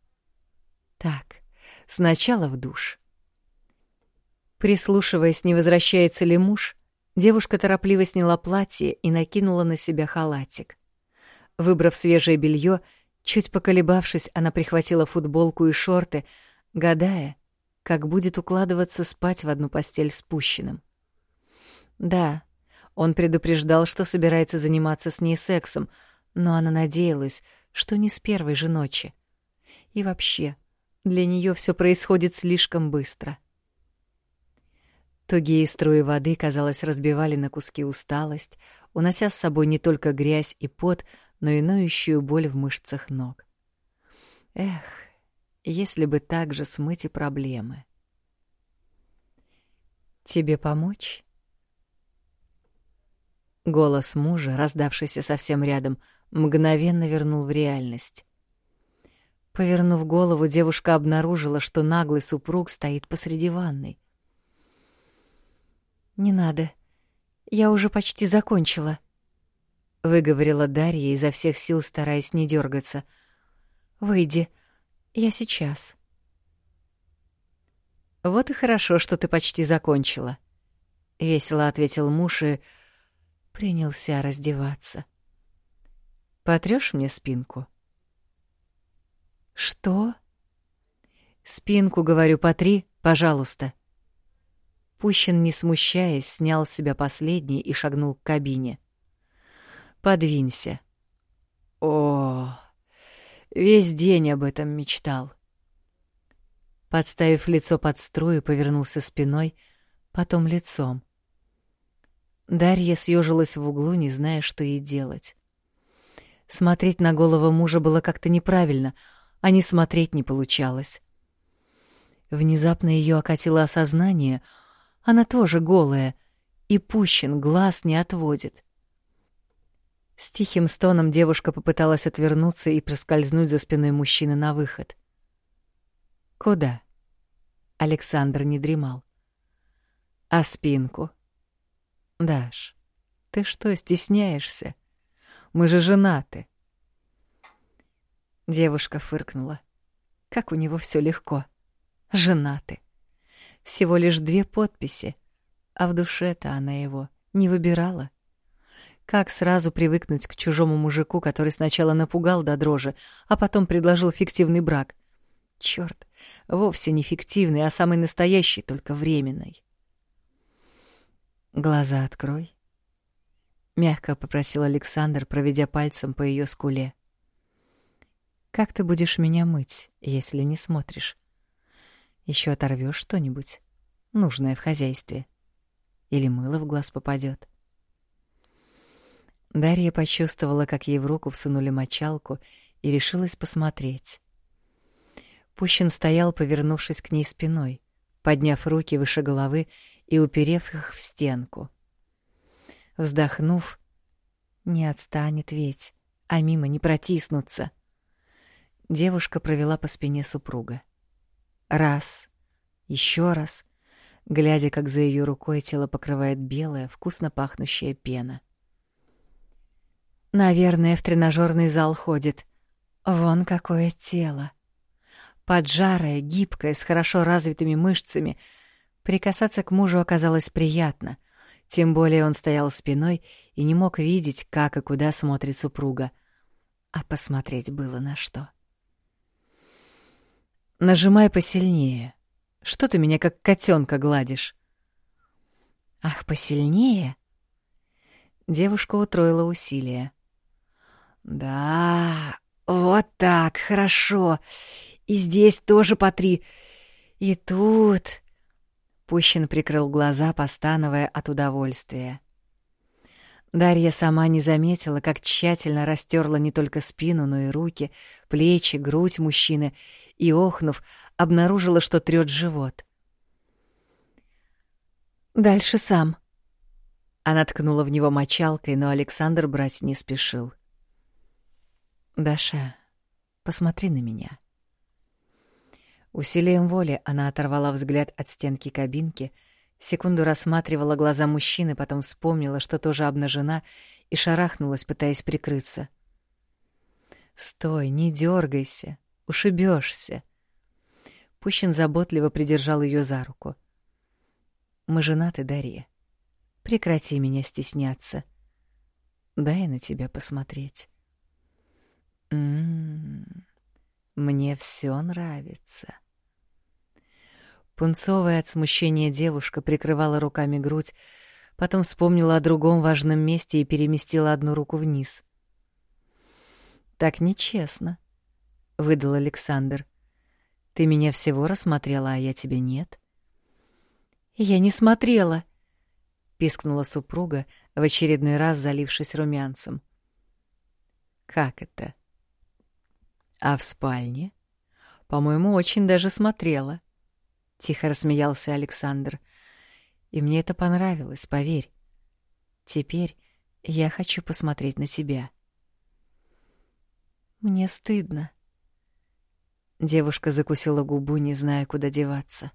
S1: Так, сначала в душ. Прислушиваясь, не возвращается ли муж, девушка торопливо сняла платье и накинула на себя халатик. Выбрав свежее белье, чуть поколебавшись, она прихватила футболку и шорты, гадая, как будет укладываться спать в одну постель с Пущиным. Да, он предупреждал, что собирается заниматься с ней сексом, но она надеялась, что не с первой же ночи. И вообще, для нее все происходит слишком быстро. Тугие струи воды, казалось, разбивали на куски усталость, унося с собой не только грязь и пот, но и ноющую боль в мышцах ног. Эх, если бы так же смыть и проблемы. «Тебе помочь?» Голос мужа, раздавшийся совсем рядом, мгновенно вернул в реальность. Повернув голову, девушка обнаружила, что наглый супруг стоит посреди ванной.
S2: «Не надо. Я уже почти закончила», — выговорила Дарья изо всех сил, стараясь не дергаться. «Выйди. Я сейчас».
S1: «Вот и хорошо, что ты почти закончила», — весело ответил муж и принялся раздеваться. Потрёшь мне спинку?
S2: Что?
S1: Спинку, говорю, потри, пожалуйста. Пущин, не смущаясь, снял с себя последний и шагнул к кабине. Подвинься. О, весь день об этом мечтал. Подставив лицо под струю, повернулся спиной, потом лицом. Дарья съежилась в углу, не зная, что ей делать. Смотреть на голову мужа было как-то неправильно, а не смотреть не получалось. Внезапно ее окатило осознание, она тоже голая, и Пущин глаз не отводит. С тихим стоном девушка попыталась отвернуться и проскользнуть за спиной мужчины на выход. «Куда?» Александр не дремал. «А спинку?» Даш, ты что, стесняешься? Мы же женаты. Девушка фыркнула. Как у него все легко. Женаты. Всего лишь две подписи, а в душе-то она его не выбирала. Как сразу привыкнуть к чужому мужику, который сначала напугал до дрожи, а потом предложил фиктивный брак? Чёрт, вовсе не фиктивный, а самый настоящий, только временный. «Глаза открой», — мягко попросил Александр, проведя пальцем по ее скуле. «Как ты будешь меня мыть, если не смотришь? Еще оторвешь что-нибудь, нужное в хозяйстве? Или мыло в глаз попадет?» Дарья почувствовала, как ей в руку всунули мочалку, и решилась посмотреть. Пущин стоял, повернувшись к ней спиной подняв руки выше головы и уперев их в стенку. Вздохнув, не отстанет ведь, а мимо не протиснуться. Девушка провела по спине супруга. Раз, еще раз, глядя, как за ее рукой тело покрывает белая, вкусно пахнущая пена. Наверное, в тренажерный зал ходит. Вон какое тело. Поджарое, гибкое, с хорошо развитыми мышцами. Прикасаться к мужу оказалось приятно. Тем более он стоял спиной и не мог видеть, как и куда смотрит супруга. А посмотреть было на что. «Нажимай посильнее. Что ты меня как котенка гладишь?» «Ах, посильнее?» Девушка утроила усилия. «Да, вот так, хорошо. И здесь тоже по три. И тут...» Пущин прикрыл глаза, постановая от удовольствия. Дарья сама не заметила, как тщательно растерла не только спину, но и руки, плечи, грудь мужчины, и, охнув, обнаружила, что трёт живот. «Дальше сам». Она ткнула в него мочалкой, но Александр брать не спешил. «Даша, посмотри на меня». Усилием воли она оторвала взгляд от стенки кабинки, секунду рассматривала глаза мужчины, потом вспомнила, что тоже обнажена, и шарахнулась, пытаясь прикрыться. «Стой, не дергайся, ушибешься. Пущин заботливо придержал ее за руку. «Мы женаты, Дарья. Прекрати меня стесняться. Дай на тебя посмотреть». «М-м-м, мне все нравится». Пунцовая от смущения девушка прикрывала руками грудь, потом вспомнила о другом важном месте и переместила одну руку вниз. «Так нечестно», — выдал Александр. «Ты меня всего рассмотрела, а я тебя нет». «Я не смотрела», — пискнула супруга, в очередной раз залившись румянцем. «Как это?» «А в спальне?» «По-моему, очень даже смотрела». — тихо рассмеялся Александр. «И мне это понравилось, поверь. Теперь я хочу посмотреть на тебя». «Мне стыдно». Девушка закусила губу, не зная, куда деваться.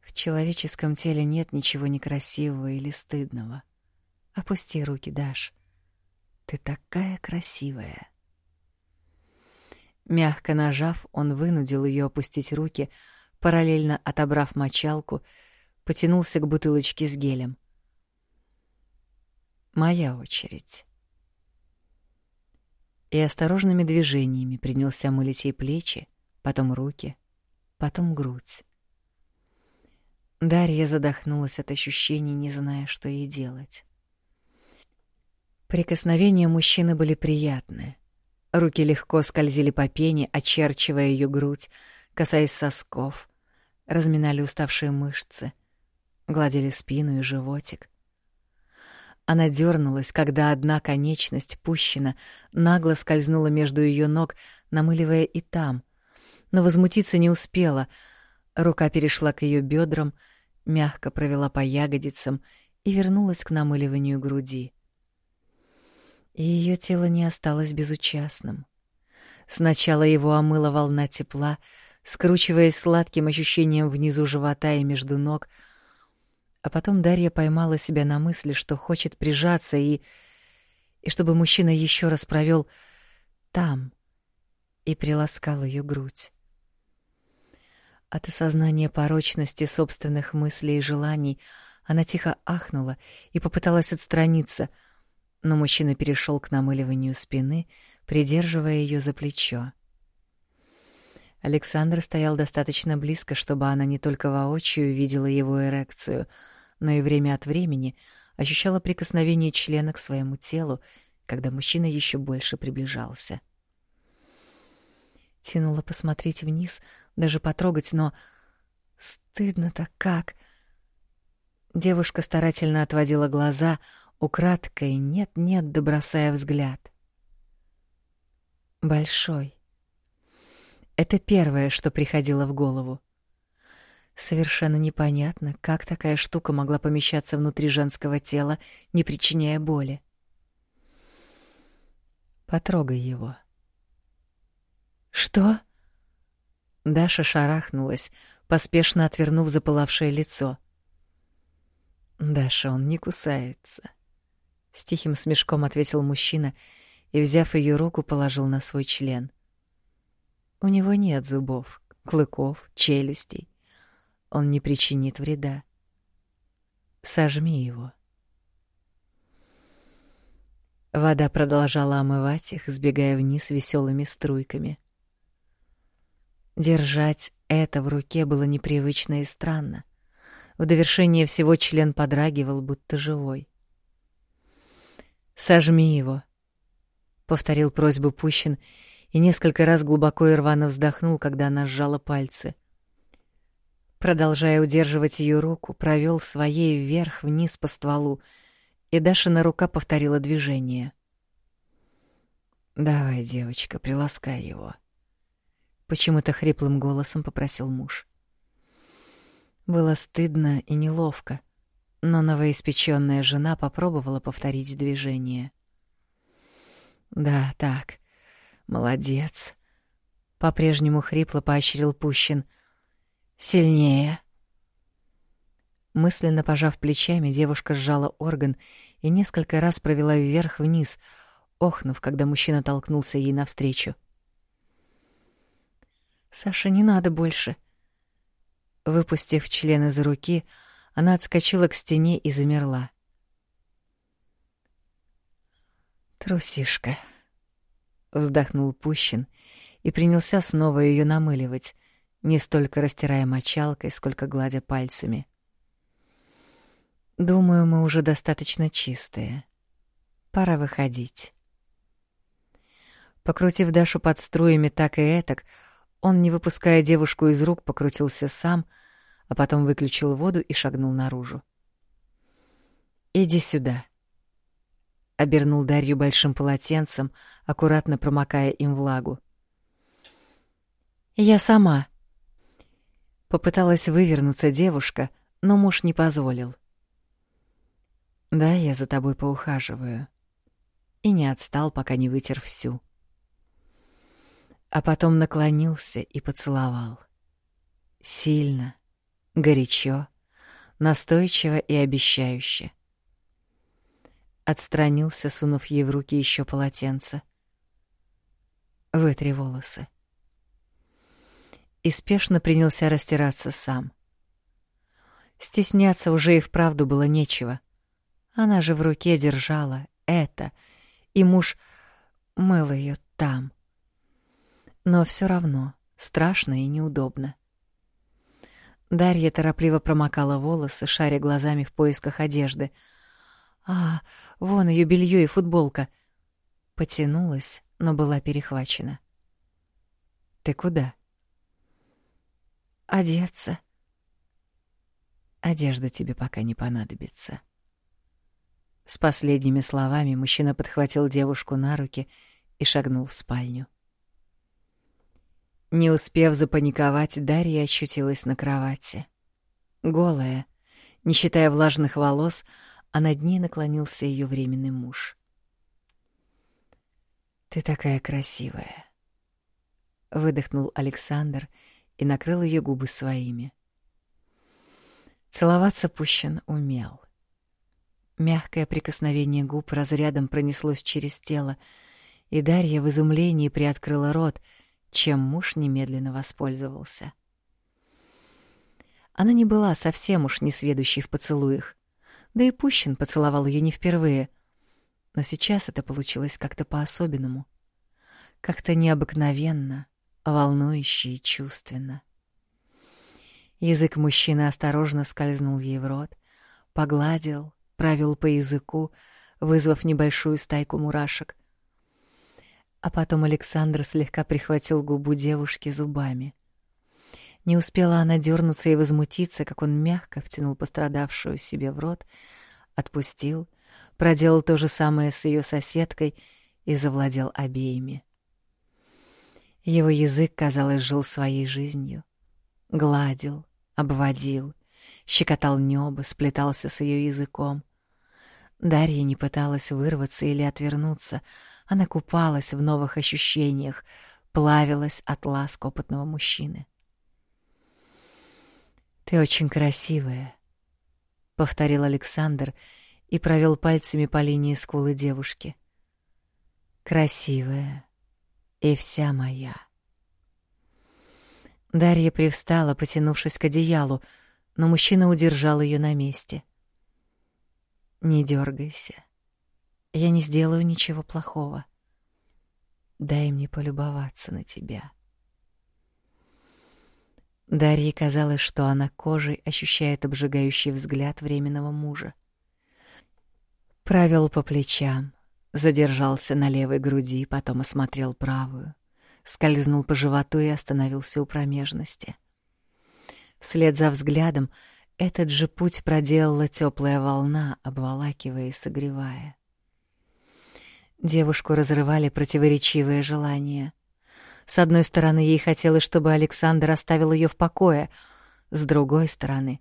S1: В человеческом теле нет ничего некрасивого или стыдного. Опусти руки, Даш. Ты такая красивая. Мягко нажав, он вынудил ее опустить руки, параллельно отобрав мочалку, потянулся к бутылочке с гелем. «Моя очередь». И осторожными движениями принялся мылить ей плечи, потом руки, потом грудь. Дарья задохнулась от ощущений, не зная, что ей делать. Прикосновения мужчины были приятные. Руки легко скользили по пене, очерчивая ее грудь, касаясь сосков, разминали уставшие мышцы, гладили спину и животик. Она дернулась, когда одна конечность пущена, нагло скользнула между ее ног, намыливая и там, но возмутиться не успела. Рука перешла к ее бедрам, мягко провела по ягодицам и вернулась к намыливанию груди и ее тело не осталось безучастным. Сначала его омыла волна тепла, скручиваясь сладким ощущением внизу живота и между ног, а потом Дарья поймала себя на мысли, что хочет прижаться и... и чтобы мужчина еще раз провел там и приласкал ее грудь. От осознания порочности собственных мыслей и желаний она тихо ахнула и попыталась отстраниться — но мужчина перешел к намыливанию спины, придерживая ее за плечо. Александр стоял достаточно близко, чтобы она не только воочию видела его эрекцию, но и время от времени ощущала прикосновение члена к своему телу, когда мужчина еще больше приближался. Тянула посмотреть вниз, даже потрогать, но стыдно-то как. Девушка старательно отводила глаза, украдкой нет-нет добросая взгляд. Большой. Это первое, что приходило в голову. Совершенно непонятно, как такая штука могла помещаться внутри женского тела, не причиняя боли. Потрогай его.
S2: Что?
S1: Даша шарахнулась, поспешно отвернув запылавшее лицо. Даша, он не кусается. С тихим смешком ответил мужчина и, взяв ее руку, положил на свой член. У него нет зубов, клыков, челюстей. Он не причинит вреда. Сожми его. Вода продолжала омывать их, сбегая вниз веселыми струйками. Держать это в руке было непривычно и странно. В довершение всего член подрагивал, будто живой. «Сожми его», — повторил просьбу Пущин и несколько раз глубоко и рвано вздохнул, когда она сжала пальцы. Продолжая удерживать ее руку, провел своей вверх-вниз по стволу, и Дашина рука повторила движение. «Давай, девочка, приласкай его», — почему-то хриплым голосом попросил муж. Было стыдно и неловко, но новоиспечённая жена попробовала повторить движение. «Да, так, молодец», — по-прежнему хрипло поощрил Пущин. «Сильнее». Мысленно пожав плечами, девушка сжала орган и несколько раз провела вверх-вниз, охнув, когда мужчина толкнулся ей навстречу.
S2: «Саша, не надо больше!» Выпустив член из руки, отскочила к стене и замерла.
S1: «Трусишка!» — вздохнул Пущин и принялся снова ее намыливать, не столько растирая мочалкой, сколько гладя пальцами. Думаю, мы уже достаточно чистые. Пора выходить. Покрутив Дашу под струями так и этак, он, не выпуская девушку из рук, покрутился сам, а потом выключил воду и шагнул наружу. «Иди сюда», — обернул Дарью большим полотенцем, аккуратно промокая им влагу.
S2: «Я сама».
S1: Попыталась вывернуться девушка, но муж не позволил. Да, я за тобой поухаживаю. И не отстал, пока не вытер всю. А потом наклонился и поцеловал. Сильно, горячо, настойчиво и обещающе. Отстранился, сунув ей в руки еще полотенце. Вытри волосы. И спешно принялся растираться сам. Стесняться уже и вправду было нечего. Она же в руке держала это, и муж мыл ее там. Но все равно страшно и неудобно. Дарья торопливо промокала волосы, шаря глазами в поисках одежды. А, вон ее белье и футболка. Потянулась, но была перехвачена. Ты куда?
S2: Одеться.
S1: Одежда тебе пока не понадобится. С последними словами мужчина подхватил девушку на руки и шагнул в спальню. Не успев запаниковать, Дарья очутилась на кровати. Голая, не считая влажных волос, а над ней наклонился ее временный муж. «Ты такая красивая», — выдохнул Александр и накрыл ее губы своими. Целоваться Пущин умел. Мягкое прикосновение губ разрядом пронеслось через тело, и Дарья в изумлении приоткрыла рот, чем муж немедленно воспользовался. Она не была совсем уж несведущей в поцелуях, да и Пущин поцеловал ее не впервые, но сейчас это получилось как-то по-особенному, как-то необыкновенно, волнующе и чувственно. Язык мужчины осторожно скользнул ей в рот, погладил, провел по языку, вызвав небольшую стайку мурашек. А потом Александр слегка прихватил губу девушки зубами. Не успела она дернуться и возмутиться, как он мягко втянул пострадавшую себе в рот, отпустил, проделал то же самое с ее соседкой и завладел обеими. Его язык, казалось, жил своей жизнью. Гладил, обводил, щекотал небо, сплетался с ее языком. Дарья не пыталась вырваться или отвернуться, Она купалась в новых ощущениях, плавилась от ласк опытного мужчины. «Ты очень красивая», — повторил Александр и провел пальцами по линии скулы девушки. «Красивая и вся моя». Дарья привстала, потянувшись к одеялу, но мужчина удержал ее на месте. «Не дергайся. Я не сделаю ничего плохого. Дай мне полюбоваться на тебя». Дарье казалось, что она кожей ощущает обжигающий взгляд временного мужа. Провел по плечам, задержался на левой груди, потом осмотрел правую, скользнул по животу и остановился у промежности. Вслед за взглядом этот же путь проделала теплая волна, обволакивая и согревая. Девушку разрывали противоречивые желания — с одной стороны, ей хотелось, чтобы Александр оставил ее в покое, с другой стороны,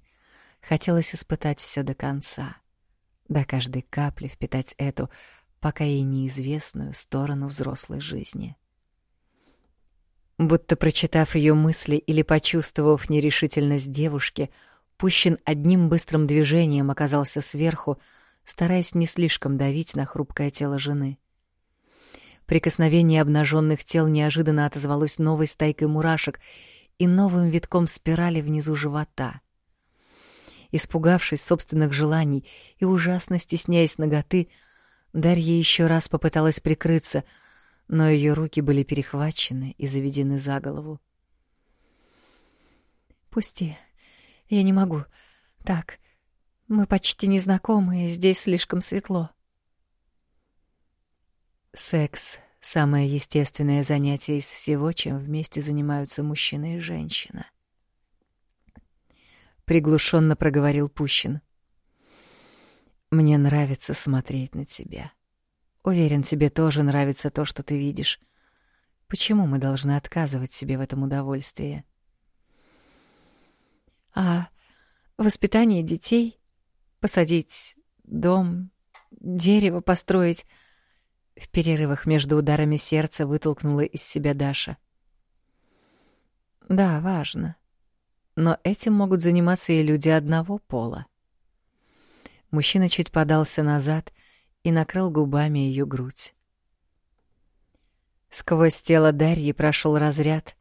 S1: хотелось испытать все до конца, до каждой капли впитать эту, пока ей неизвестную, сторону взрослой жизни. Будто прочитав ее мысли или почувствовав нерешительность девушки, Пущин одним быстрым движением оказался сверху, стараясь не слишком давить на хрупкое тело жены. Прикосновение обнаженных тел неожиданно отозвалось новой стайкой мурашек и новым витком спирали внизу живота. Испугавшись собственных желаний и ужасно стесняясь ноготы, Дарья еще раз попыталась прикрыться, но ее руки были перехвачены и заведены за голову. «Пусти, я не могу. Так, мы почти не знакомы, и здесь слишком светло». Секс — самое естественное занятие из всего, чем вместе занимаются мужчина и женщина. Приглушенно проговорил Пущин. «Мне нравится смотреть на тебя. Уверен, тебе тоже нравится то, что ты видишь. Почему мы должны отказывать себе в этом удовольствии?» «А воспитание детей? Посадить дом, дерево построить — в перерывах между ударами сердца вытолкнула из себя Даша. Да, важно. Но этим могут заниматься и люди одного пола. Мужчина чуть подался назад и накрыл губами ее грудь. Сквозь тело Дарьи прошел разряд.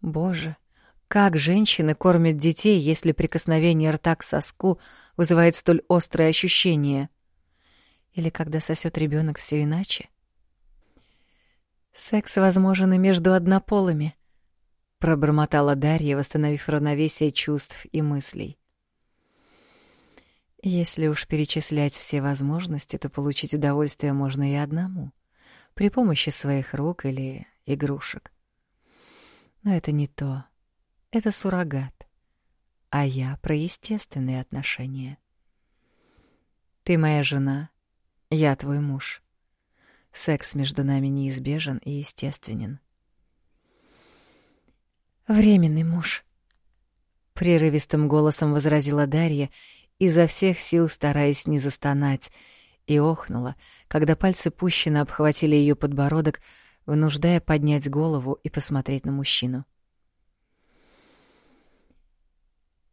S1: Боже, как женщины кормят детей, если прикосновение рта к соску вызывает столь острое ощущение — или когда сосет ребенок все иначе? Секс возможен и между однополыми, пробормотала Дарья, восстановив равновесие чувств и мыслей. Если уж перечислять все возможности, то получить удовольствие можно и одному, при помощи своих рук или игрушек. Но это не то. Это суррогат. А я про естественные отношения. Ты моя жена, я твой муж. Секс между нами неизбежен и естественен. Временный муж. Прерывистым голосом возразила Дарья, изо всех сил стараясь не застонать, и охнула, когда пальцы пущено обхватили ее подбородок, вынуждая поднять голову и посмотреть на мужчину.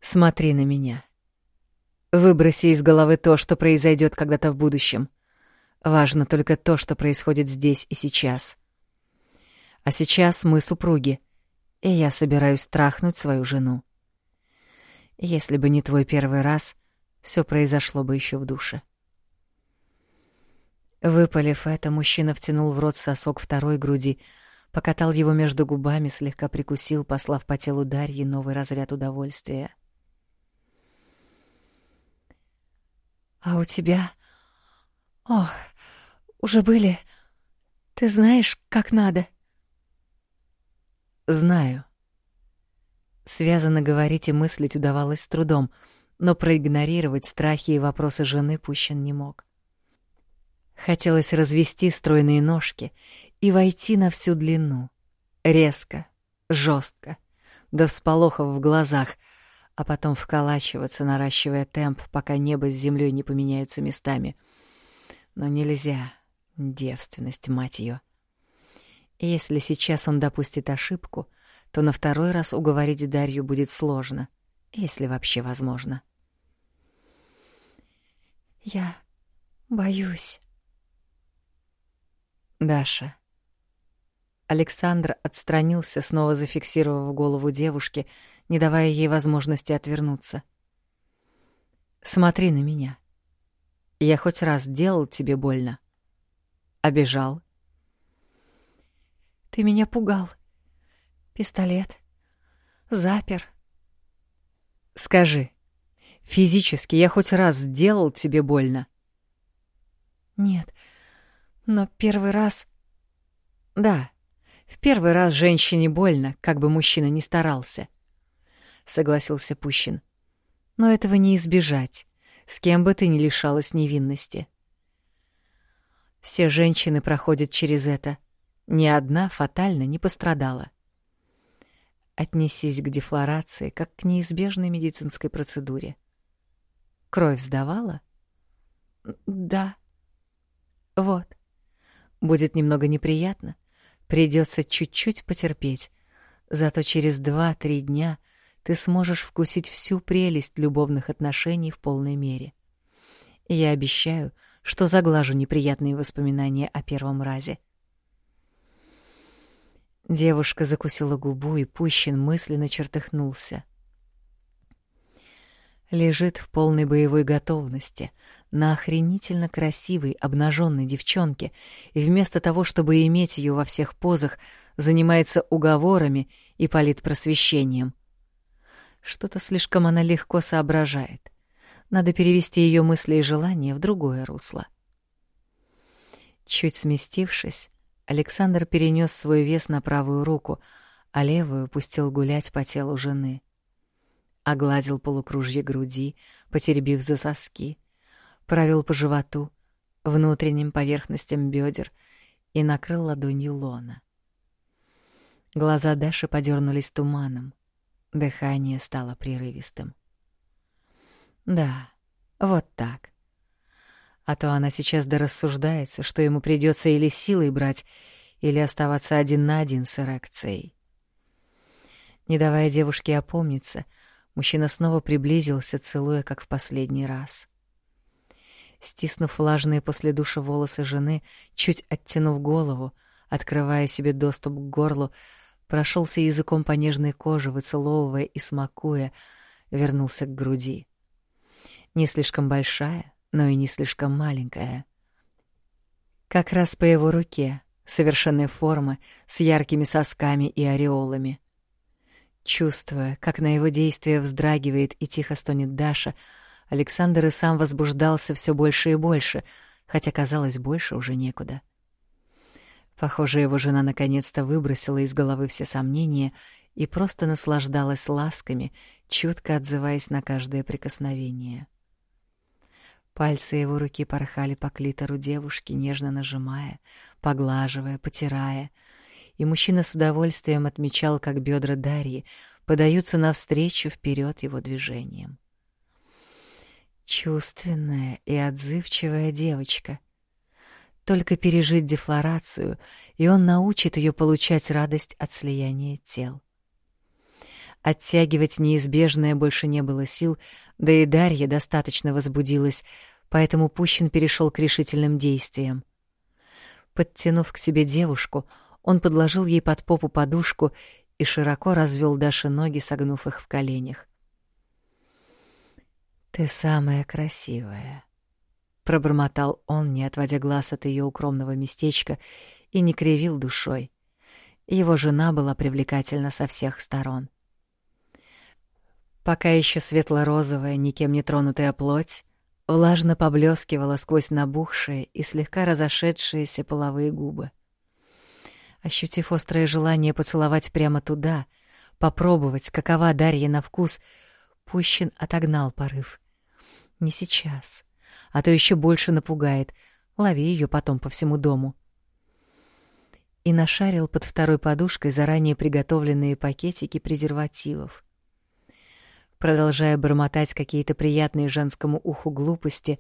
S1: «Смотри на меня. Выброси из головы то, что произойдет когда-то в будущем. Важно только то, что происходит здесь и сейчас. А сейчас мы супруги, и я собираюсь трахнуть свою жену. Если бы не твой первый раз, все произошло бы еще в душе. Выпалив это, мужчина втянул в рот сосок второй груди, покатал его между губами, слегка прикусил, послав по телу Дарьи новый разряд удовольствия. «А у тебя Ох, уже были. Ты знаешь, как надо? Знаю. Связано говорить и мыслить удавалось с трудом, но проигнорировать страхи и вопросы жены Пущин не мог. Хотелось развести стройные ножки и войти на всю длину. Резко, жестко, до всполохов в глазах, а потом вколачиваться, наращивая темп, пока небо с землей не поменяются местами — но нельзя, Девственность, мать ее. И если сейчас он допустит ошибку, то на второй раз уговорить Дарью будет сложно, если вообще возможно.
S2: «Я боюсь».
S1: «Даша». Александр отстранился, снова зафиксировав голову девушки, не давая ей возможности отвернуться. «Смотри на меня. Я хоть раз делал тебе больно?» Обижал.
S2: Ты меня пугал. Пистолет. Запер.
S1: Скажи, физически я хоть раз сделал тебе больно?
S2: Нет, но первый раз...
S1: Да, в первый раз женщине больно, как бы мужчина ни старался. Согласился Пущин. Но этого не избежать, с кем бы ты ни лишалась невинности. — все женщины проходят через это. Ни одна фатально не пострадала. Отнесись к дефлорации как к неизбежной медицинской процедуре. Кровь сдавала?
S2: Да.
S1: Вот. Будет немного неприятно. Придется чуть-чуть потерпеть. Зато через два-три дня ты сможешь вкусить всю прелесть любовных отношений в полной мере. Я обещаю, что заглажу неприятные воспоминания о первом разе. Девушка закусила губу, и Пущин мысленно чертыхнулся. Лежит в полной боевой готовности на охренительно красивой обнаженной девчонке, и вместо того, чтобы иметь ее во всех позах, занимается уговорами и политпросвещением. Что-то слишком она легко соображает. Надо перевести ее мысли и желания в другое русло. Чуть сместившись, Александр перенес свой вес на правую руку, а левую пустил гулять по телу жены. Огладил полукружье груди, потеребив за соски, провел по животу, внутренним поверхностям бедер и накрыл ладонью лона. Глаза Даши подернулись туманом, дыхание стало прерывистым. Да, вот так. А то она сейчас дорассуждается, что ему придется или силой брать, или оставаться один на один с эрекцией. Не давая девушке опомниться, мужчина снова приблизился, целуя, как в последний раз. Стиснув влажные после душа волосы жены, чуть оттянув голову, открывая себе доступ к горлу, прошелся языком по нежной коже, выцеловывая и смакуя, вернулся к груди не слишком большая, но и не слишком маленькая. Как раз по его руке, совершенной формы, с яркими сосками и ореолами. Чувствуя, как на его действие вздрагивает и тихо стонет Даша, Александр и сам возбуждался все больше и больше, хотя, казалось, больше уже некуда. Похоже, его жена наконец-то выбросила из головы все сомнения и просто наслаждалась ласками, чутко отзываясь на каждое прикосновение. — Пальцы его руки порхали по клитору девушки, нежно нажимая, поглаживая, потирая. И мужчина с удовольствием отмечал, как бедра Дарьи подаются навстречу вперед его движением. Чувственная и отзывчивая девочка. Только пережить дефлорацию, и он научит ее получать радость от слияния тел. Оттягивать неизбежное больше не было сил, да и Дарья достаточно возбудилась, поэтому Пущин перешел к решительным действиям. Подтянув к себе девушку, он подложил ей под попу подушку и широко развел Даше ноги, согнув их в коленях. «Ты самая красивая», — пробормотал он, не отводя глаз от ее укромного местечка, и не кривил душой. Его жена была привлекательна со всех сторон. Пока еще светло-розовая, никем не тронутая плоть влажно поблескивала сквозь набухшие и слегка разошедшиеся половые губы. Ощутив острое желание поцеловать прямо туда, попробовать, какова Дарья на вкус, Пущин отогнал порыв. Не сейчас, а то еще больше напугает. Лови ее потом по всему дому. И нашарил под второй подушкой заранее приготовленные пакетики презервативов. Продолжая бормотать какие-то приятные женскому уху глупости,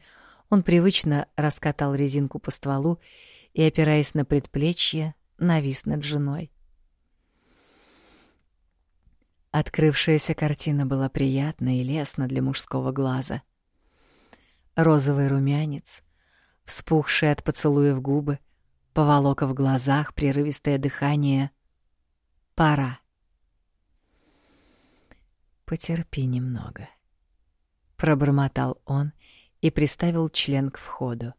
S1: Он привычно раскатал резинку по стволу и, опираясь на предплечье, навис над женой. Открывшаяся картина была приятна и лестна для мужского глаза. Розовый румянец, вспухшие от поцелуев губы, поволока в глазах, прерывистое дыхание. Пора. «Потерпи немного», — пробормотал он и приставил член к входу.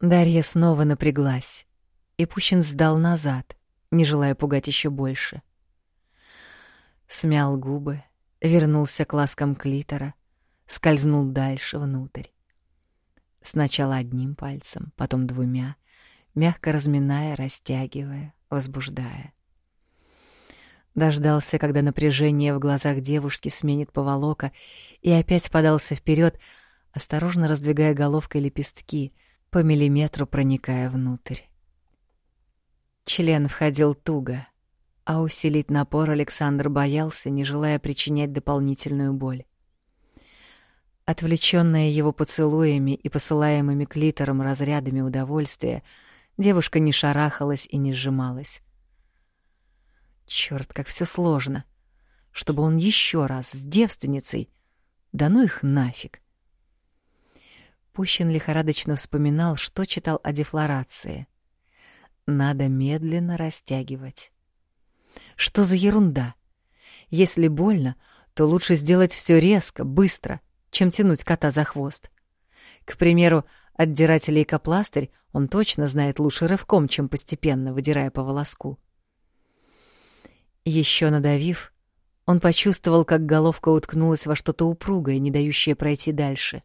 S1: Дарья снова напряглась, и Пущин сдал назад, не желая пугать еще больше. Смял губы, вернулся к ласкам клитора, скользнул дальше внутрь. Сначала одним пальцем, потом двумя, мягко разминая, растягивая, возбуждая. Дождался, когда напряжение в глазах девушки сменит поволока, и опять подался вперед, осторожно раздвигая головкой лепестки, по миллиметру проникая внутрь. Член входил туго, а усилить напор Александр боялся, не желая причинять дополнительную боль. Отвлечённая его поцелуями и посылаемыми клитором разрядами удовольствия, девушка не шарахалась и не сжималась. Чёрт, как всё сложно. Чтобы он ещё раз с девственницей, да ну их нафиг. Пущин лихорадочно вспоминал, что читал о дефлорации. Надо медленно растягивать. Что за ерунда? Если больно, то лучше сделать всё резко, быстро — чем тянуть кота за хвост. К примеру, отдирать лейкопластырь он точно знает лучше рывком, чем постепенно, выдирая по волоску. Еще надавив, он почувствовал, как головка уткнулась во что-то упругое, не дающее пройти дальше.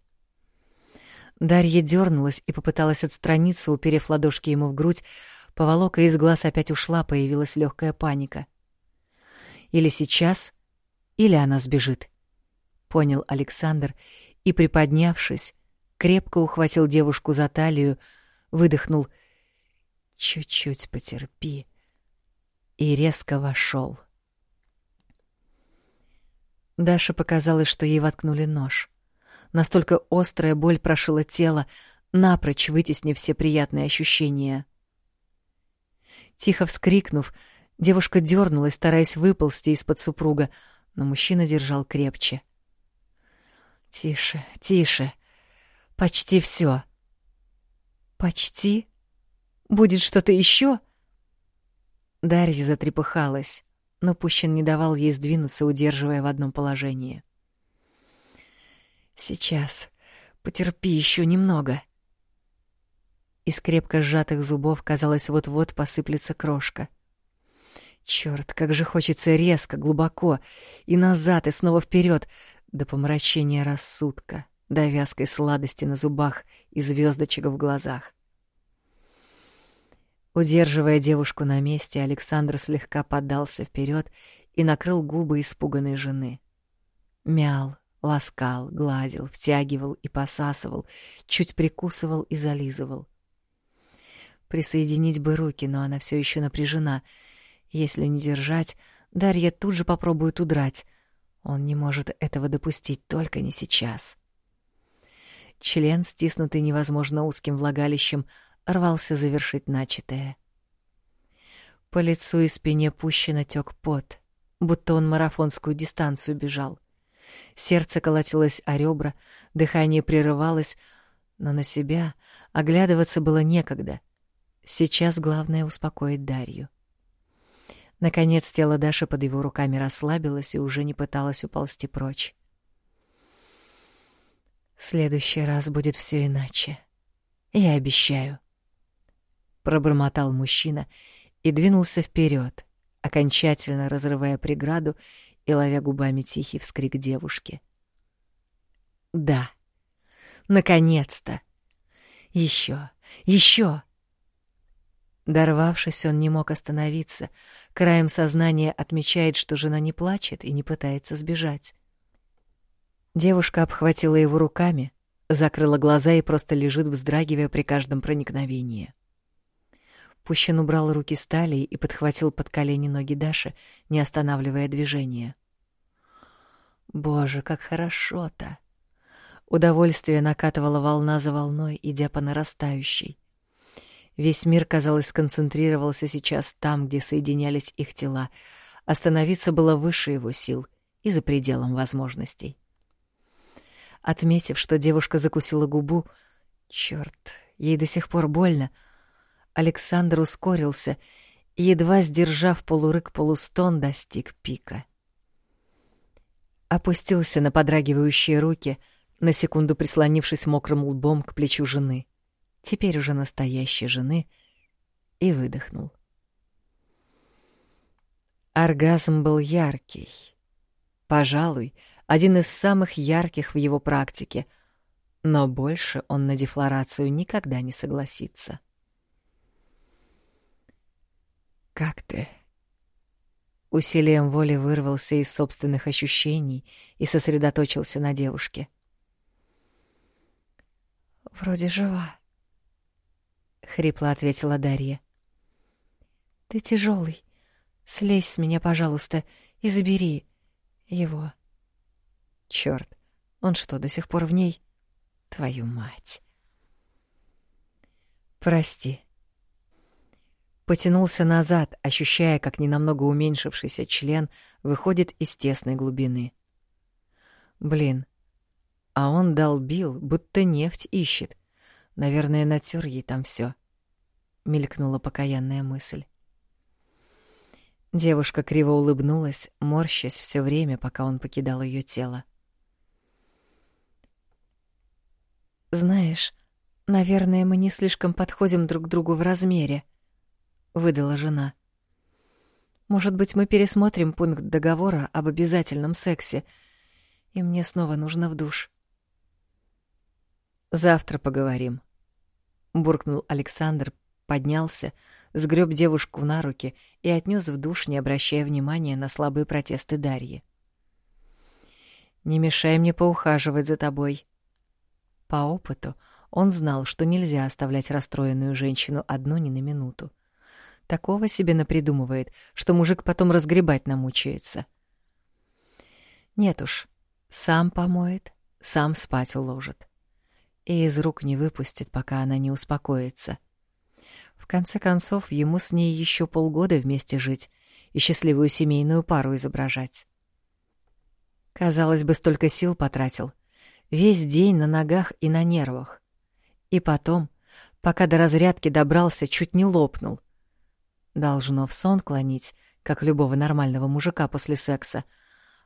S1: Дарья дернулась и попыталась отстраниться, уперев ладошки ему в грудь. Поволока из глаз опять ушла, появилась легкая паника. Или сейчас, или она сбежит понял Александр и, приподнявшись, крепко ухватил девушку за талию, выдохнул «Чуть-чуть потерпи» и резко вошел. Даше показалось, что ей воткнули нож. Настолько острая боль прошила тело, напрочь вытеснив все приятные ощущения. Тихо вскрикнув, девушка дернулась, стараясь выползти из-под супруга, но мужчина держал крепче. Тише, тише. Почти все. Почти? Будет что-то еще? Дарья затрепыхалась, но Пущин не давал ей сдвинуться, удерживая в одном положении. Сейчас. Потерпи еще немного. Из крепко сжатых зубов, казалось, вот-вот посыплется крошка. Черт, как же хочется резко, глубоко, и назад, и снова вперед, до помрачения рассудка, до вязкой сладости на зубах и звездочек в глазах. Удерживая девушку на месте, Александр слегка поддался вперед и накрыл губы испуганной жены. Мял, ласкал, гладил, втягивал и посасывал, чуть прикусывал и зализывал. Присоединить бы руки, но она все еще напряжена. Если не держать, Дарья тут же попробует удрать, он не может этого допустить, только не сейчас. Член, стиснутый невозможно узким влагалищем, рвался завершить начатое. По лицу и спине пущено тёк пот, будто он марафонскую дистанцию бежал. Сердце колотилось о ребра, дыхание прерывалось, но на себя оглядываться было некогда. Сейчас главное успокоить Дарью. Наконец тело Даши под его руками расслабилось и уже не пыталось уползти прочь. Следующий раз будет все иначе. Я обещаю. Пробормотал мужчина и двинулся вперед, окончательно разрывая преграду и ловя губами тихий вскрик девушки. Да. Наконец-то. Еще, еще. Дорвавшись, он не мог остановиться. Краем сознания отмечает, что жена не плачет и не пытается сбежать. Девушка обхватила его руками, закрыла глаза и просто лежит, вздрагивая при каждом проникновении. Пущин убрал руки с талии и подхватил под колени ноги Даши, не останавливая движения. Боже, как хорошо-то! Удовольствие накатывало волна за волной, идя по нарастающей. Весь мир, казалось, сконцентрировался сейчас там, где соединялись их тела. Остановиться было выше его сил и за пределом возможностей. Отметив, что девушка закусила губу, чёрт, ей до сих пор больно, Александр ускорился и, едва сдержав полурык-полустон, достиг пика. Опустился на подрагивающие руки, на секунду прислонившись мокрым лбом к плечу жены, теперь уже настоящей жены, и выдохнул. Оргазм был яркий. Пожалуй, один из самых ярких в его практике, но больше он на дефлорацию никогда не согласится. «Как ты?» Усилием воли вырвался из собственных ощущений и сосредоточился на девушке.
S2: «Вроде жива», — хрипло ответила Дарья. «Ты тяжелый. Слезь с меня, пожалуйста, и забери его».
S1: Черт, он что, до сих пор в ней? Твою мать. «Прости», потянулся назад, ощущая, как ненамного уменьшившийся член выходит из тесной глубины. Блин, а он долбил, будто нефть ищет. Наверное, натер ей там все. Мелькнула покаянная мысль. Девушка криво улыбнулась, морщась все время, пока он покидал ее тело.
S2: «Знаешь, наверное, мы не слишком подходим друг к другу в размере», — выдала жена. Может быть, мы пересмотрим пункт договора об обязательном сексе, и мне снова нужно в душ.
S1: Завтра поговорим, буркнул Александр, поднялся, сгреб девушку на руки и отнес в душ, не обращая внимания на слабые протесты Дарьи. Не мешай мне поухаживать за тобой. По опыту он знал, что нельзя оставлять расстроенную женщину одну ни на минуту. Такого себе напридумывает, что мужик потом разгребать намучается. Нет уж, сам помоет, сам спать уложит. И из рук не выпустит, пока она не успокоится. В конце концов, ему с ней еще полгода вместе жить и счастливую семейную пару изображать. Казалось бы, столько сил потратил. Весь день на ногах и на нервах. И потом, пока до разрядки добрался, чуть не лопнул. Должно в сон клонить, как любого нормального мужика после секса.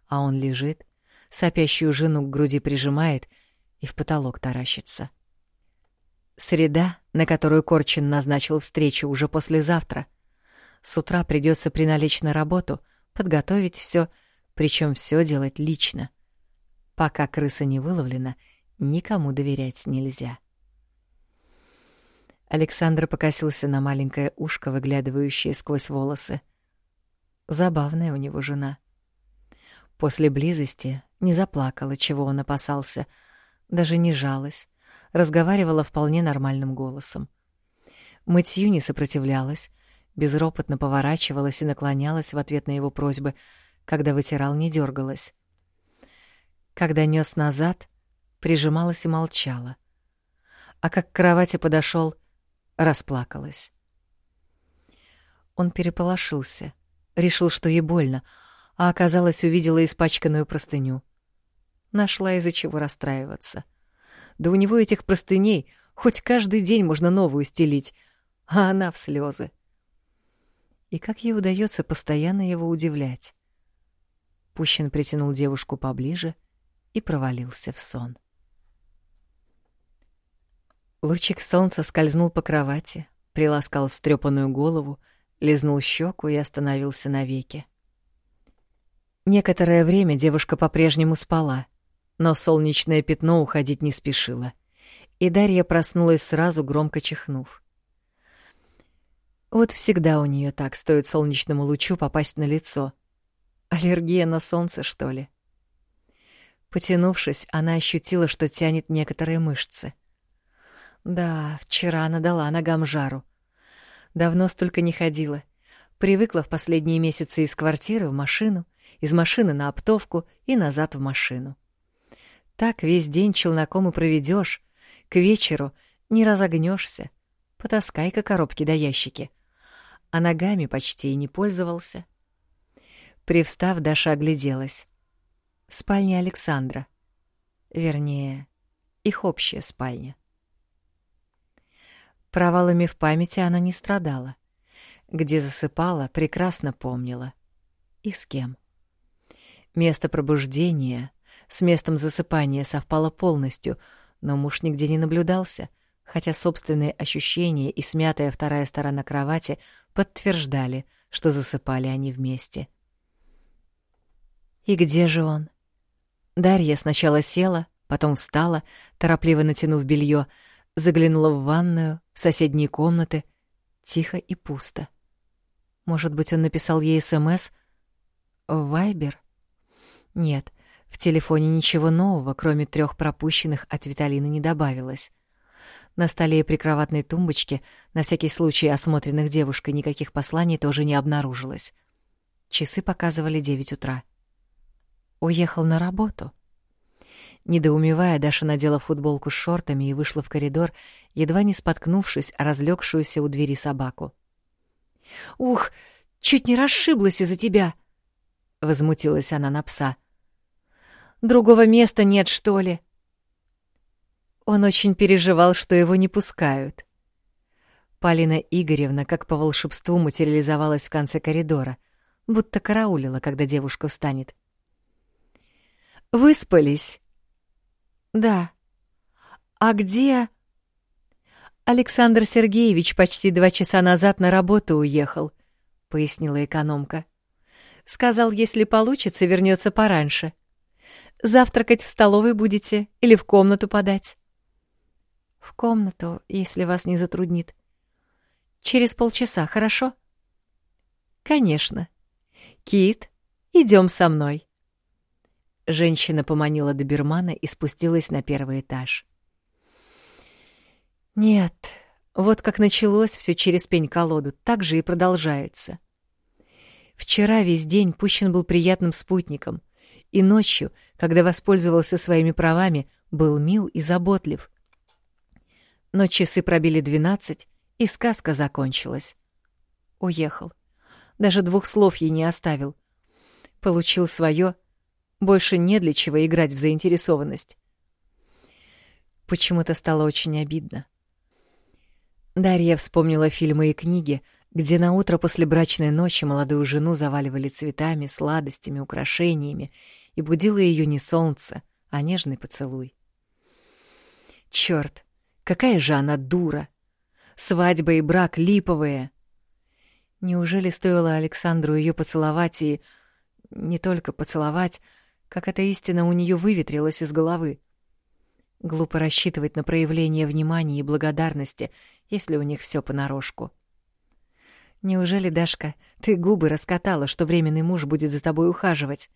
S1: А он лежит, сопящую жену к груди прижимает и в потолок таращится. Среда, на которую Корчин назначил встречу уже послезавтра. С утра придется приналечь на работу, подготовить все, причем все делать лично. Пока крыса не выловлена, никому доверять нельзя. Александр покосился на маленькое ушко, выглядывающее сквозь волосы. Забавная у него жена. После близости не заплакала, чего он опасался, даже не жалась, разговаривала вполне нормальным голосом. Мытью не сопротивлялась, безропотно поворачивалась и наклонялась в ответ на его просьбы, когда вытирал, не дергалась. Когда нес назад, прижималась и молчала. А как к кровати подошел, расплакалась. Он переполошился, решил, что ей больно, а оказалось, увидела испачканную простыню. Нашла из-за чего расстраиваться. Да у него этих простыней хоть каждый день можно новую стелить, а она в слезы. И как ей удается постоянно его удивлять? Пущин притянул девушку поближе и провалился в сон. Лучик солнца скользнул по кровати, приласкал встрепанную голову, лизнул щеку и остановился навеки. Некоторое время девушка по-прежнему спала, но солнечное пятно уходить не спешило, и Дарья проснулась сразу, громко чихнув. Вот всегда у нее так стоит солнечному лучу попасть на лицо. Аллергия на солнце, что ли? Потянувшись, она ощутила, что тянет некоторые мышцы — да, вчера надала ногам жару. Давно столько не ходила. Привыкла в последние месяцы из квартиры в машину, из машины на оптовку и назад в машину. Так весь день челноком и проведешь. К вечеру не разогнешься. Потаскай-ка коробки до ящики. А ногами почти и не пользовался. Привстав, Даша огляделась. Спальня Александра. Вернее, их общая спальня. Провалами в памяти она не страдала. Где засыпала, прекрасно помнила. И с кем. Место пробуждения с местом засыпания совпало полностью, но муж нигде не наблюдался, хотя собственные ощущения и смятая вторая сторона кровати подтверждали, что засыпали они вместе. И где же он? Дарья сначала села, потом встала, торопливо натянув белье, заглянула в ванную, в соседние комнаты. Тихо и пусто. Может быть, он написал ей СМС? Вайбер? Нет, в телефоне ничего нового, кроме трех пропущенных от Виталины, не добавилось. На столе и прикроватной тумбочке, на всякий случай осмотренных девушкой, никаких посланий тоже не обнаружилось. Часы показывали девять утра. Уехал на работу. Недоумевая, Даша надела футболку с шортами и вышла в коридор, едва не споткнувшись о разлегшуюся у двери собаку. «Ух, чуть не расшиблась из-за тебя!» — возмутилась она на пса. Другого места нет, что ли?» Он очень переживал, что его не пускают. Полина Игоревна, как по волшебству, материализовалась в конце коридора, будто караулила, когда девушка встанет. «Выспались?» «Да». «А где...» «Александр Сергеевич почти два часа назад на работу уехал», — пояснила экономка. «Сказал, если получится, вернется пораньше». Завтракать в столовой будете или в комнату подать? В комнату, если вас не затруднит. Через полчаса, хорошо? Конечно. Кит, идем со мной. Женщина поманила добермана и спустилась на первый этаж. Нет, вот как началось все через пень-колоду, так же и продолжается. Вчера весь день Пущин был приятным спутником — и ночью, когда воспользовался своими правами, был мил и заботлив. Но часы пробили двенадцать, и сказка закончилась. Уехал. Даже двух слов ей не оставил. Получил свое. Больше не для чего играть в заинтересованность. Почему-то стало очень обидно. Дарья вспомнила фильмы и книги, где на утро после брачной ночи молодую жену заваливали цветами, сладостями, украшениями и будило ее не солнце, а нежный поцелуй. Черт, какая же она дура! Свадьба и брак липовые! Неужели стоило Александру ее поцеловать и... Не только поцеловать, как эта истина у нее выветрилась из головы. Глупо рассчитывать на проявление внимания и благодарности, если у них все понарошку. Неужели, Дашка, ты губы раскатала, что временный муж будет за тобой ухаживать?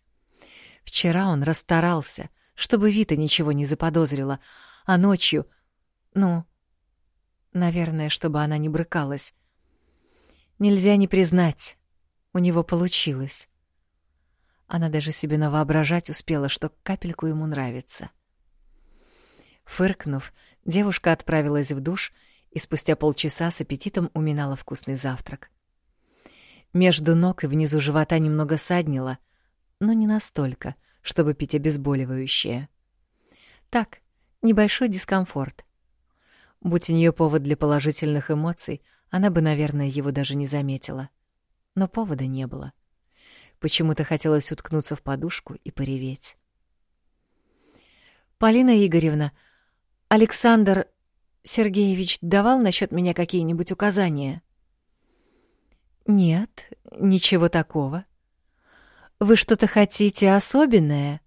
S1: Вчера он расстарался, чтобы Вита ничего не заподозрила, а ночью... Ну, наверное, чтобы она не брыкалась. Нельзя не признать, у него получилось. Она даже себе навоображать успела, что капельку ему нравится. Фыркнув, девушка отправилась в душ и спустя полчаса с аппетитом уминала вкусный завтрак. Между ног и внизу живота немного саднило — но не настолько, чтобы пить обезболивающее. Так, небольшой дискомфорт. Будь у нее повод для положительных эмоций, она бы, наверное, его даже не заметила. Но повода не было. Почему-то хотелось уткнуться в подушку и пореветь. «Полина Игоревна, Александр Сергеевич давал насчет меня какие-нибудь указания?» «Нет, ничего такого», вы что-то хотите особенное?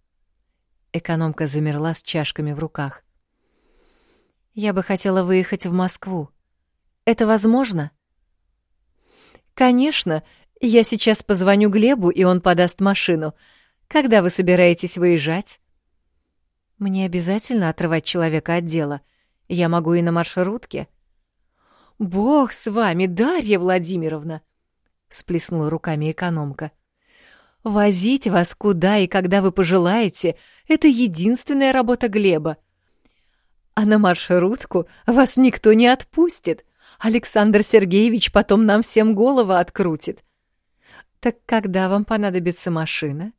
S1: Экономка замерла с чашками в руках. Я бы хотела выехать в Москву. Это возможно? Конечно. Я сейчас позвоню Глебу, и он подаст машину. Когда вы собираетесь выезжать? Мне обязательно отрывать человека от дела. Я могу и на маршрутке. Бог с вами, Дарья Владимировна, всплеснула руками экономка.
S2: Возить вас куда и когда вы пожелаете — это единственная работа Глеба. А на маршрутку вас никто не отпустит. Александр Сергеевич потом нам всем голову открутит. Так когда вам понадобится машина?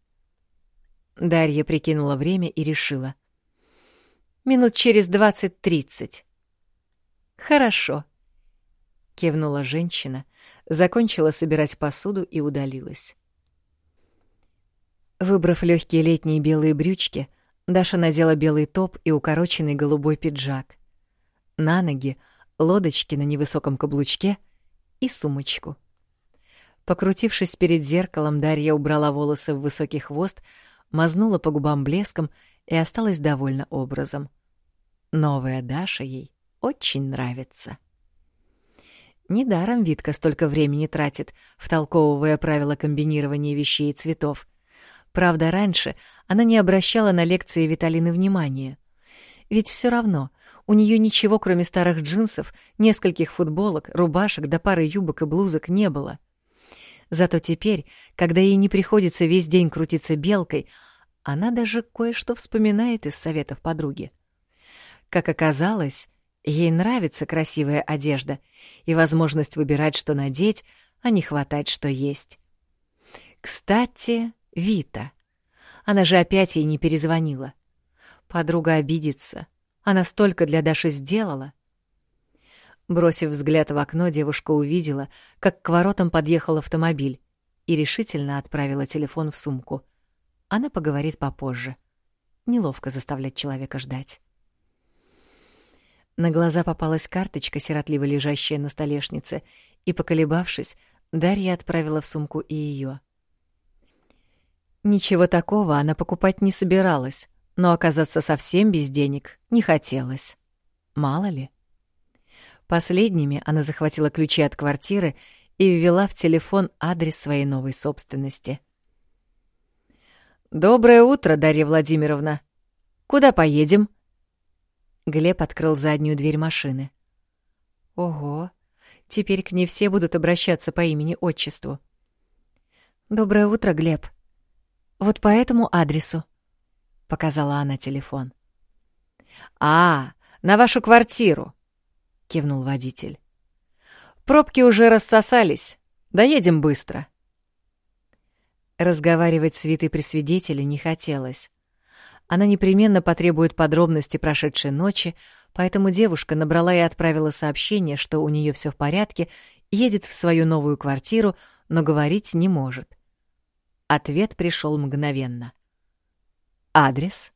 S2: Дарья прикинула время и решила. Минут через двадцать-тридцать. Хорошо. Кивнула женщина, закончила собирать посуду и удалилась. Выбрав легкие летние белые брючки, Даша надела белый топ и укороченный голубой пиджак. На ноги — лодочки на невысоком каблучке и сумочку. Покрутившись перед зеркалом, Дарья убрала волосы в высокий хвост, мазнула по губам блеском и осталась довольна образом. Новая Даша ей очень нравится. Недаром Витка столько времени тратит, втолковывая правила комбинирования вещей и цветов — Правда, раньше она не обращала на лекции Виталины внимания. Ведь все равно у нее ничего, кроме старых джинсов, нескольких футболок, рубашек да пары юбок и блузок не было. Зато теперь, когда ей не приходится весь день крутиться белкой, она даже кое-что вспоминает из советов подруги. Как оказалось, ей нравится красивая одежда и возможность выбирать, что надеть, а не хватать, что есть. Кстати, Вита. Она же опять ей не перезвонила. Подруга обидится. Она столько для Даши сделала. Бросив взгляд в окно, девушка увидела, как к воротам подъехал автомобиль и решительно отправила телефон в сумку. Она поговорит попозже. Неловко заставлять человека ждать. На глаза попалась карточка, сиротливо лежащая на столешнице, и, поколебавшись, Дарья отправила в сумку и ее. Ничего такого она покупать не собиралась, но оказаться совсем без денег не хотелось. Мало ли. Последними она захватила ключи от квартиры и ввела в телефон адрес своей новой собственности. «Доброе утро, Дарья Владимировна. Куда поедем?» Глеб открыл заднюю дверь машины. «Ого, теперь к ней все будут обращаться по имени-отчеству». «Доброе утро, Глеб», вот по этому адресу, показала она телефон. А, на вашу квартиру, кивнул водитель. Пробки уже рассосались. Доедем быстро. Разговаривать с Витой при свидетеле не хотелось. Она непременно потребует подробности прошедшей ночи, поэтому девушка набрала и отправила сообщение, что у нее все в порядке, едет в свою новую квартиру, но говорить не может. Ответ пришел мгновенно. Адрес?